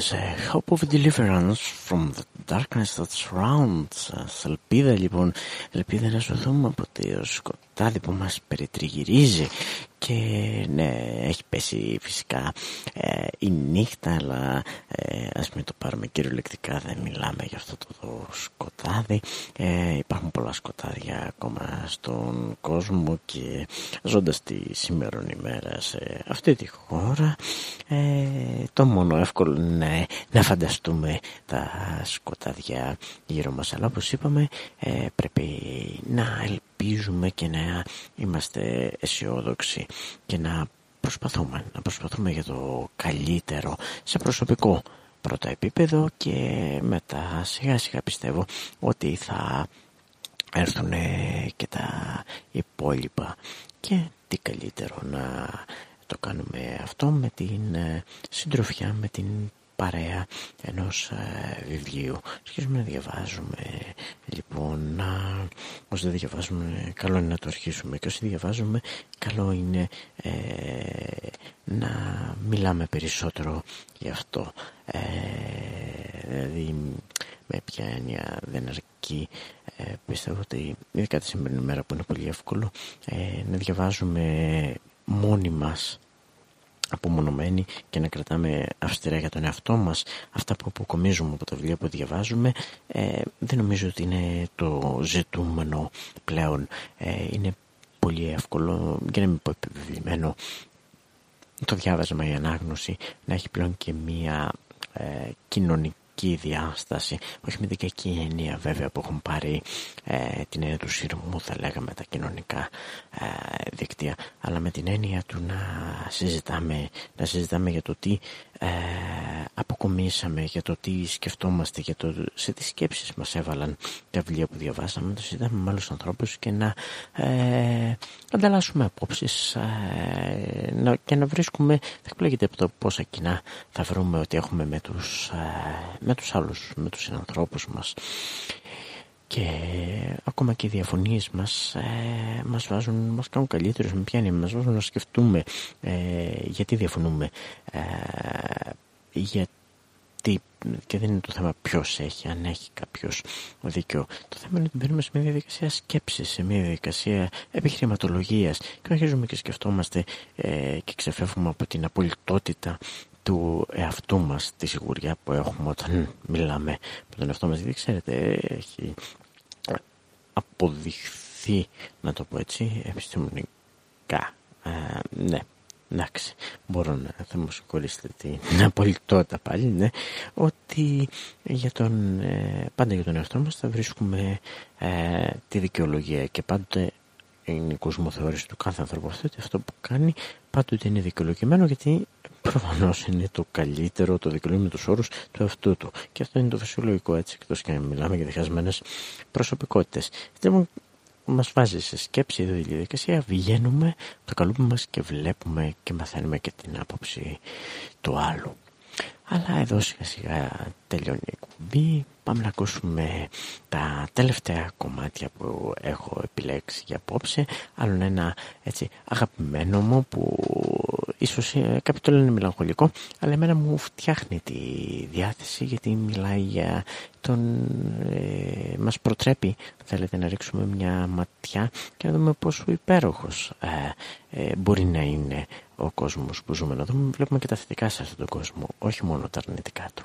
Που τραγούδισε Hope of Deliverance from the Darkness that surrounds us. Ελπίδα λοιπόν, ελπίδα να σωθούμε από το σκοτάδι που μας περιτριγυρίζει και ναι, έχει πέσει φυσικά ε, η νύχτα αλλά ε, ας μην το πάρουμε κυριολεκτικά δεν μιλάμε για αυτό το σκοτάδι ε, υπάρχουν πολλά σκοτάδια ακόμα στον κόσμο και ζώντας τη σήμερα ημέρα σε αυτή τη χώρα ε, το μόνο εύκολο είναι να φανταστούμε τα σκοτάδια γύρω μας. Αλλά όπως είπαμε ε, πρέπει να ελπίζουμε και να είμαστε αισιόδοξοι και να προσπαθούμε, να προσπαθούμε για το καλύτερο σε προσωπικό πρώτο επίπεδο και μετά σιγά σιγά πιστεύω ότι θα έρθουν και τα υπόλοιπα. Και τι καλύτερο να το κάνουμε αυτό με την ε, συντροφιά, με την παρέα ενός ε, βιβλίου. Αρχίζουμε να διαβάζουμε λοιπόν, να, όσοι δεν διαβάζουμε καλό είναι να το αρχίσουμε και όσοι διαβάζουμε καλό είναι ε, να μιλάμε περισσότερο γι' αυτό. Ε, δηλαδή με ποια έννοια δεν αρκεί ε, πιστεύω ότι ειδικά τη σημερινή μέρα που είναι πολύ εύκολο ε, να διαβάζουμε μόνοι μας απομονωμένοι και να κρατάμε αυστηρά για τον εαυτό μας αυτά που αποκομίζουμε από τα βιβλία που διαβάζουμε ε, δεν νομίζω ότι είναι το ζητούμενο πλέον. Ε, είναι πολύ εύκολο για να μην πω επιβεβαιωμένο το διάβασμα η ανάγνωση να έχει πλέον και μία ε, κοινωνική διάσταση, όχι με δικαϊκή έννοια βέβαια που έχουν πάρει ε, την έννοια του σύρμου θα λέγαμε τα κοινωνικά ε, δίκτυα, αλλά με την έννοια του να συζητάμε, να συζητάμε για το τι ε, αποκομίσαμε, για το τι σκεφτόμαστε, για το σε τι σκέψεις μας έβαλαν τα βιβλία που διαβάσαμε, να το συζητάμε με άλλους ανθρώπους και να ε, ανταλλάσσουμε απόψεις ε, να, και να βρίσκουμε, θα εκπλέγεται από το πόσα κοινά θα βρούμε ότι έχουμε με τους, ε, με τους άλλους, με τους συνανθρώπους μας και ακόμα και οι διαφωνίες μας ε, μας βάζουν, μας κάνουν καλύτερους με πιάνει, μας βάζουν να σκεφτούμε ε, γιατί διαφωνούμε ε, γιατί και δεν είναι το θέμα ποιος έχει, αν έχει κάποιος δίκιο. Το θέμα είναι ότι μπαίνουμε σε μια διαδικασία σκέψης, σε μια διαδικασία επιχειρηματολογίας και αρχίζουμε και σκεφτόμαστε ε, και ξεφεύγουμε από την απολυτότητα του εαυτού μας τη σιγουριά που έχουμε όταν μιλάμε. Με τον εαυτό μας γιατί ξέρετε έχει αποδειχθεί να το πω έτσι επιστημονικά. Ε, ναι εντάξει μπορώ να θα μου συγχωρήσετε την απολυτότητα πάλι ναι ότι για τον, ε, πάντα για τον εαυτό μας θα βρίσκουμε ε, τη δικαιολογία και πάντοτε είναι η κοσμοθεώρηση του κάθε ανθρώπου. Αυτό ότι αυτό που κάνει πάντοτε είναι δικαιολογημένο γιατί προφανώς είναι το καλύτερο, το δικαιολογημένο τους όρους του εαυτού του. Και αυτό είναι το φυσιολογικό έτσι, εκτός και αν μιλάμε για διχασμένες προσωπικότητες. Λοιπόν, μας βάζει σε σκέψη εδώ η διαδικασία, βγαίνουμε, το καλούμε μας και βλέπουμε και μαθαίνουμε και την άποψη του άλλου. Αλλά εδώ σιγά σιγά τελειώνει η εκπομπή. Πάμε να ακούσουμε τα τελευταία κομμάτια που έχω επιλέξει για απόψε. Άλλον ένα έτσι αγαπημένο μου που ίσως ε, κάποιοι το λένε μελαγχολικό αλλά εμένα μου φτιάχνει τη διάθεση γιατί μιλάει για τον ε, μας προτρέπει θέλετε να ρίξουμε μια ματιά και να δούμε πόσο υπέροχος ε, ε, μπορεί να είναι ο κόσμος που ζούμε να δούμε βλέπουμε και τα θετικά σε αυτόν τον κόσμο όχι μόνο τα αρνητικά του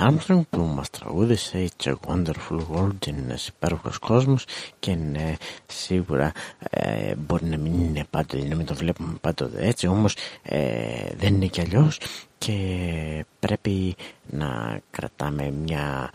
ο Λουίς Άρμστρονγκ που μας τραγούδισε It's a wonderful world, είναι ένας υπέροχος κόσμος και είναι σίγουρα ε, μπορεί να μην είναι πάντοτε, να μην το βλέπουμε πάντοτε έτσι, όμως ε, δεν είναι κι αλλιώς και πρέπει να κρατάμε μια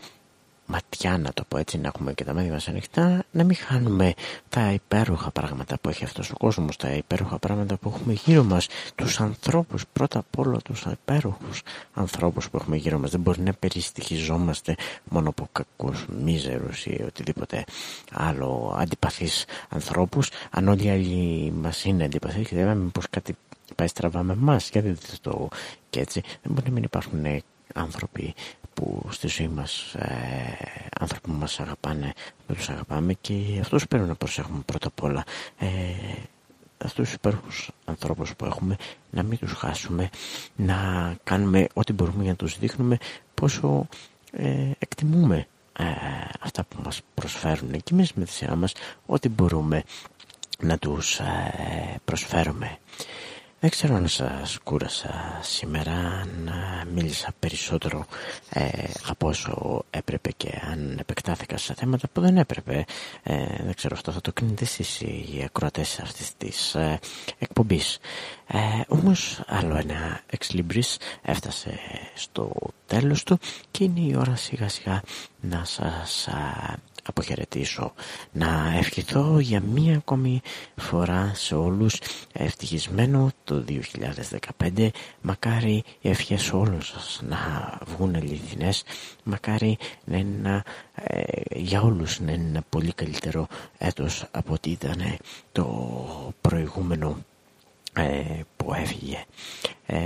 ματιά να το πω έτσι να έχουμε και τα μάτια μας ανοιχτά να μην χάνουμε τα υπέροχα πράγματα που έχει αυτός ο κόσμος τα υπέροχα πράγματα που έχουμε γύρω μας τους ανθρώπους πρώτα απ' όλα τους υπέροχους ανθρώπους που έχουμε γύρω μας. Δεν μπορεί να περιστοιχιζόμαστε μόνο από κακούς μίζερους ή οτιδήποτε άλλο αντιπαθείς ανθρώπους. Αν όλοι οι άλλοι μας είναι αντιπαθείς και δεν λέμε πως κάτι πάει στραβά με εμάς. Γιατί δεν το και έτσι δεν μπορεί να μην υπάρχουν άνθρωποι που στη ζωή μας ε, άνθρωποι που μας αγαπάνε δεν τους αγαπάμε και αυτούς πρέπει να προσέχουμε πρώτα απ' όλα. Ε, αυτούς τους υπέροχους ανθρώπους που έχουμε να μην τους χάσουμε να κάνουμε ό,τι μπορούμε για να τους δείχνουμε πόσο ε, εκτιμούμε ε, αυτά που μας προσφέρουν και εμείς με τη σειρά μας ό,τι μπορούμε να τους ε, προσφέρουμε δεν ξέρω αν σας κούρασα σήμερα, αν μίλησα περισσότερο ε, από όσο έπρεπε και αν επεκτάθηκα σε θέματα που δεν έπρεπε. Ε, δεν ξέρω, αυτό θα το κρίνετε εσείς οι ακροατές αυτής της ε, εκπομπής. Ε, όμως άλλο ένα Ex Libris έφτασε στο τέλος του και είναι η ώρα σιγά σιγά να σας αποχαιρετήσω. Να ευχηθώ για μία ακόμη φορά σε όλους ευτυχισμένο το 2015. Μακάρι οι ευχές όλων σας να βγουν αληθινές. Μακάρι να είναι ένα, ε, για όλους να είναι ένα πολύ καλύτερο έτος από ό,τι ήταν το προηγούμενο ε, που έφυγε. Ε,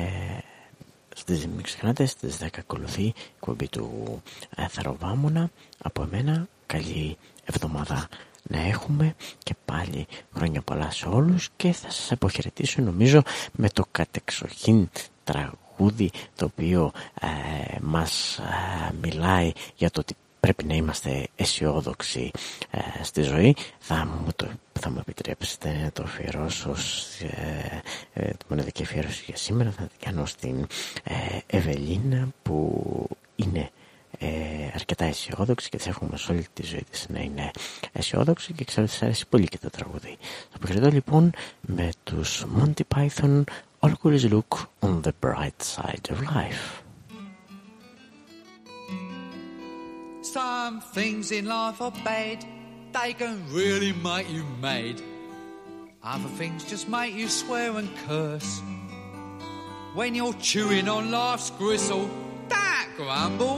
στις, μην ξεχνάτε, στις 10 ακολουθεί η κομπή του ε, Θαροβάμωνα από εμένα καλή εβδομάδα να έχουμε και πάλι χρόνια πολλά σε όλους και θα σας αποχαιρετήσω νομίζω με το κατεξοχήν τραγούδι το οποίο ε, μας ε, μιλάει για το ότι πρέπει να είμαστε αισιόδοξοι ε, στη ζωή. Θα μου, το, θα μου επιτρέψετε να το αφιερώσω ε, ε, τη μοναδική αφιέρωση για σήμερα. Θα την κάνω στην Ευελίνα που είναι ε, αρκετά αισιόδοξη και της έχουμε σε όλη τη ζωή της να είναι αισιόδοξη και ξέρω ότι σας αρέσει πολύ και το τραγούδι. Θα αποχαιρετώ λοιπόν με τους Monty Python Always Look on the Bright Side of Life. Some things in life are bad, they can really make you mad. Other things just make you swear and curse. When you're chewing on life's gristle, that grumble,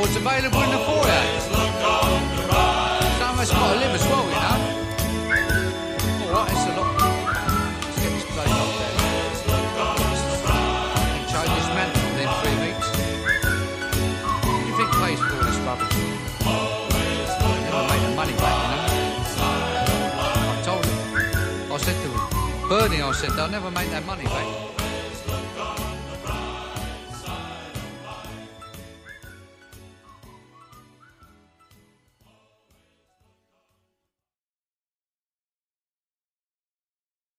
record's available in the foyer. Some of us got to live as well, you know. Alright, it's a lot. Let's get this place up there. And change this mantle within three weeks. What do you think pays for all this rubbish? Never made the money back, you know. I told him. I said to him, Bernie, I said, they'll never make that money back.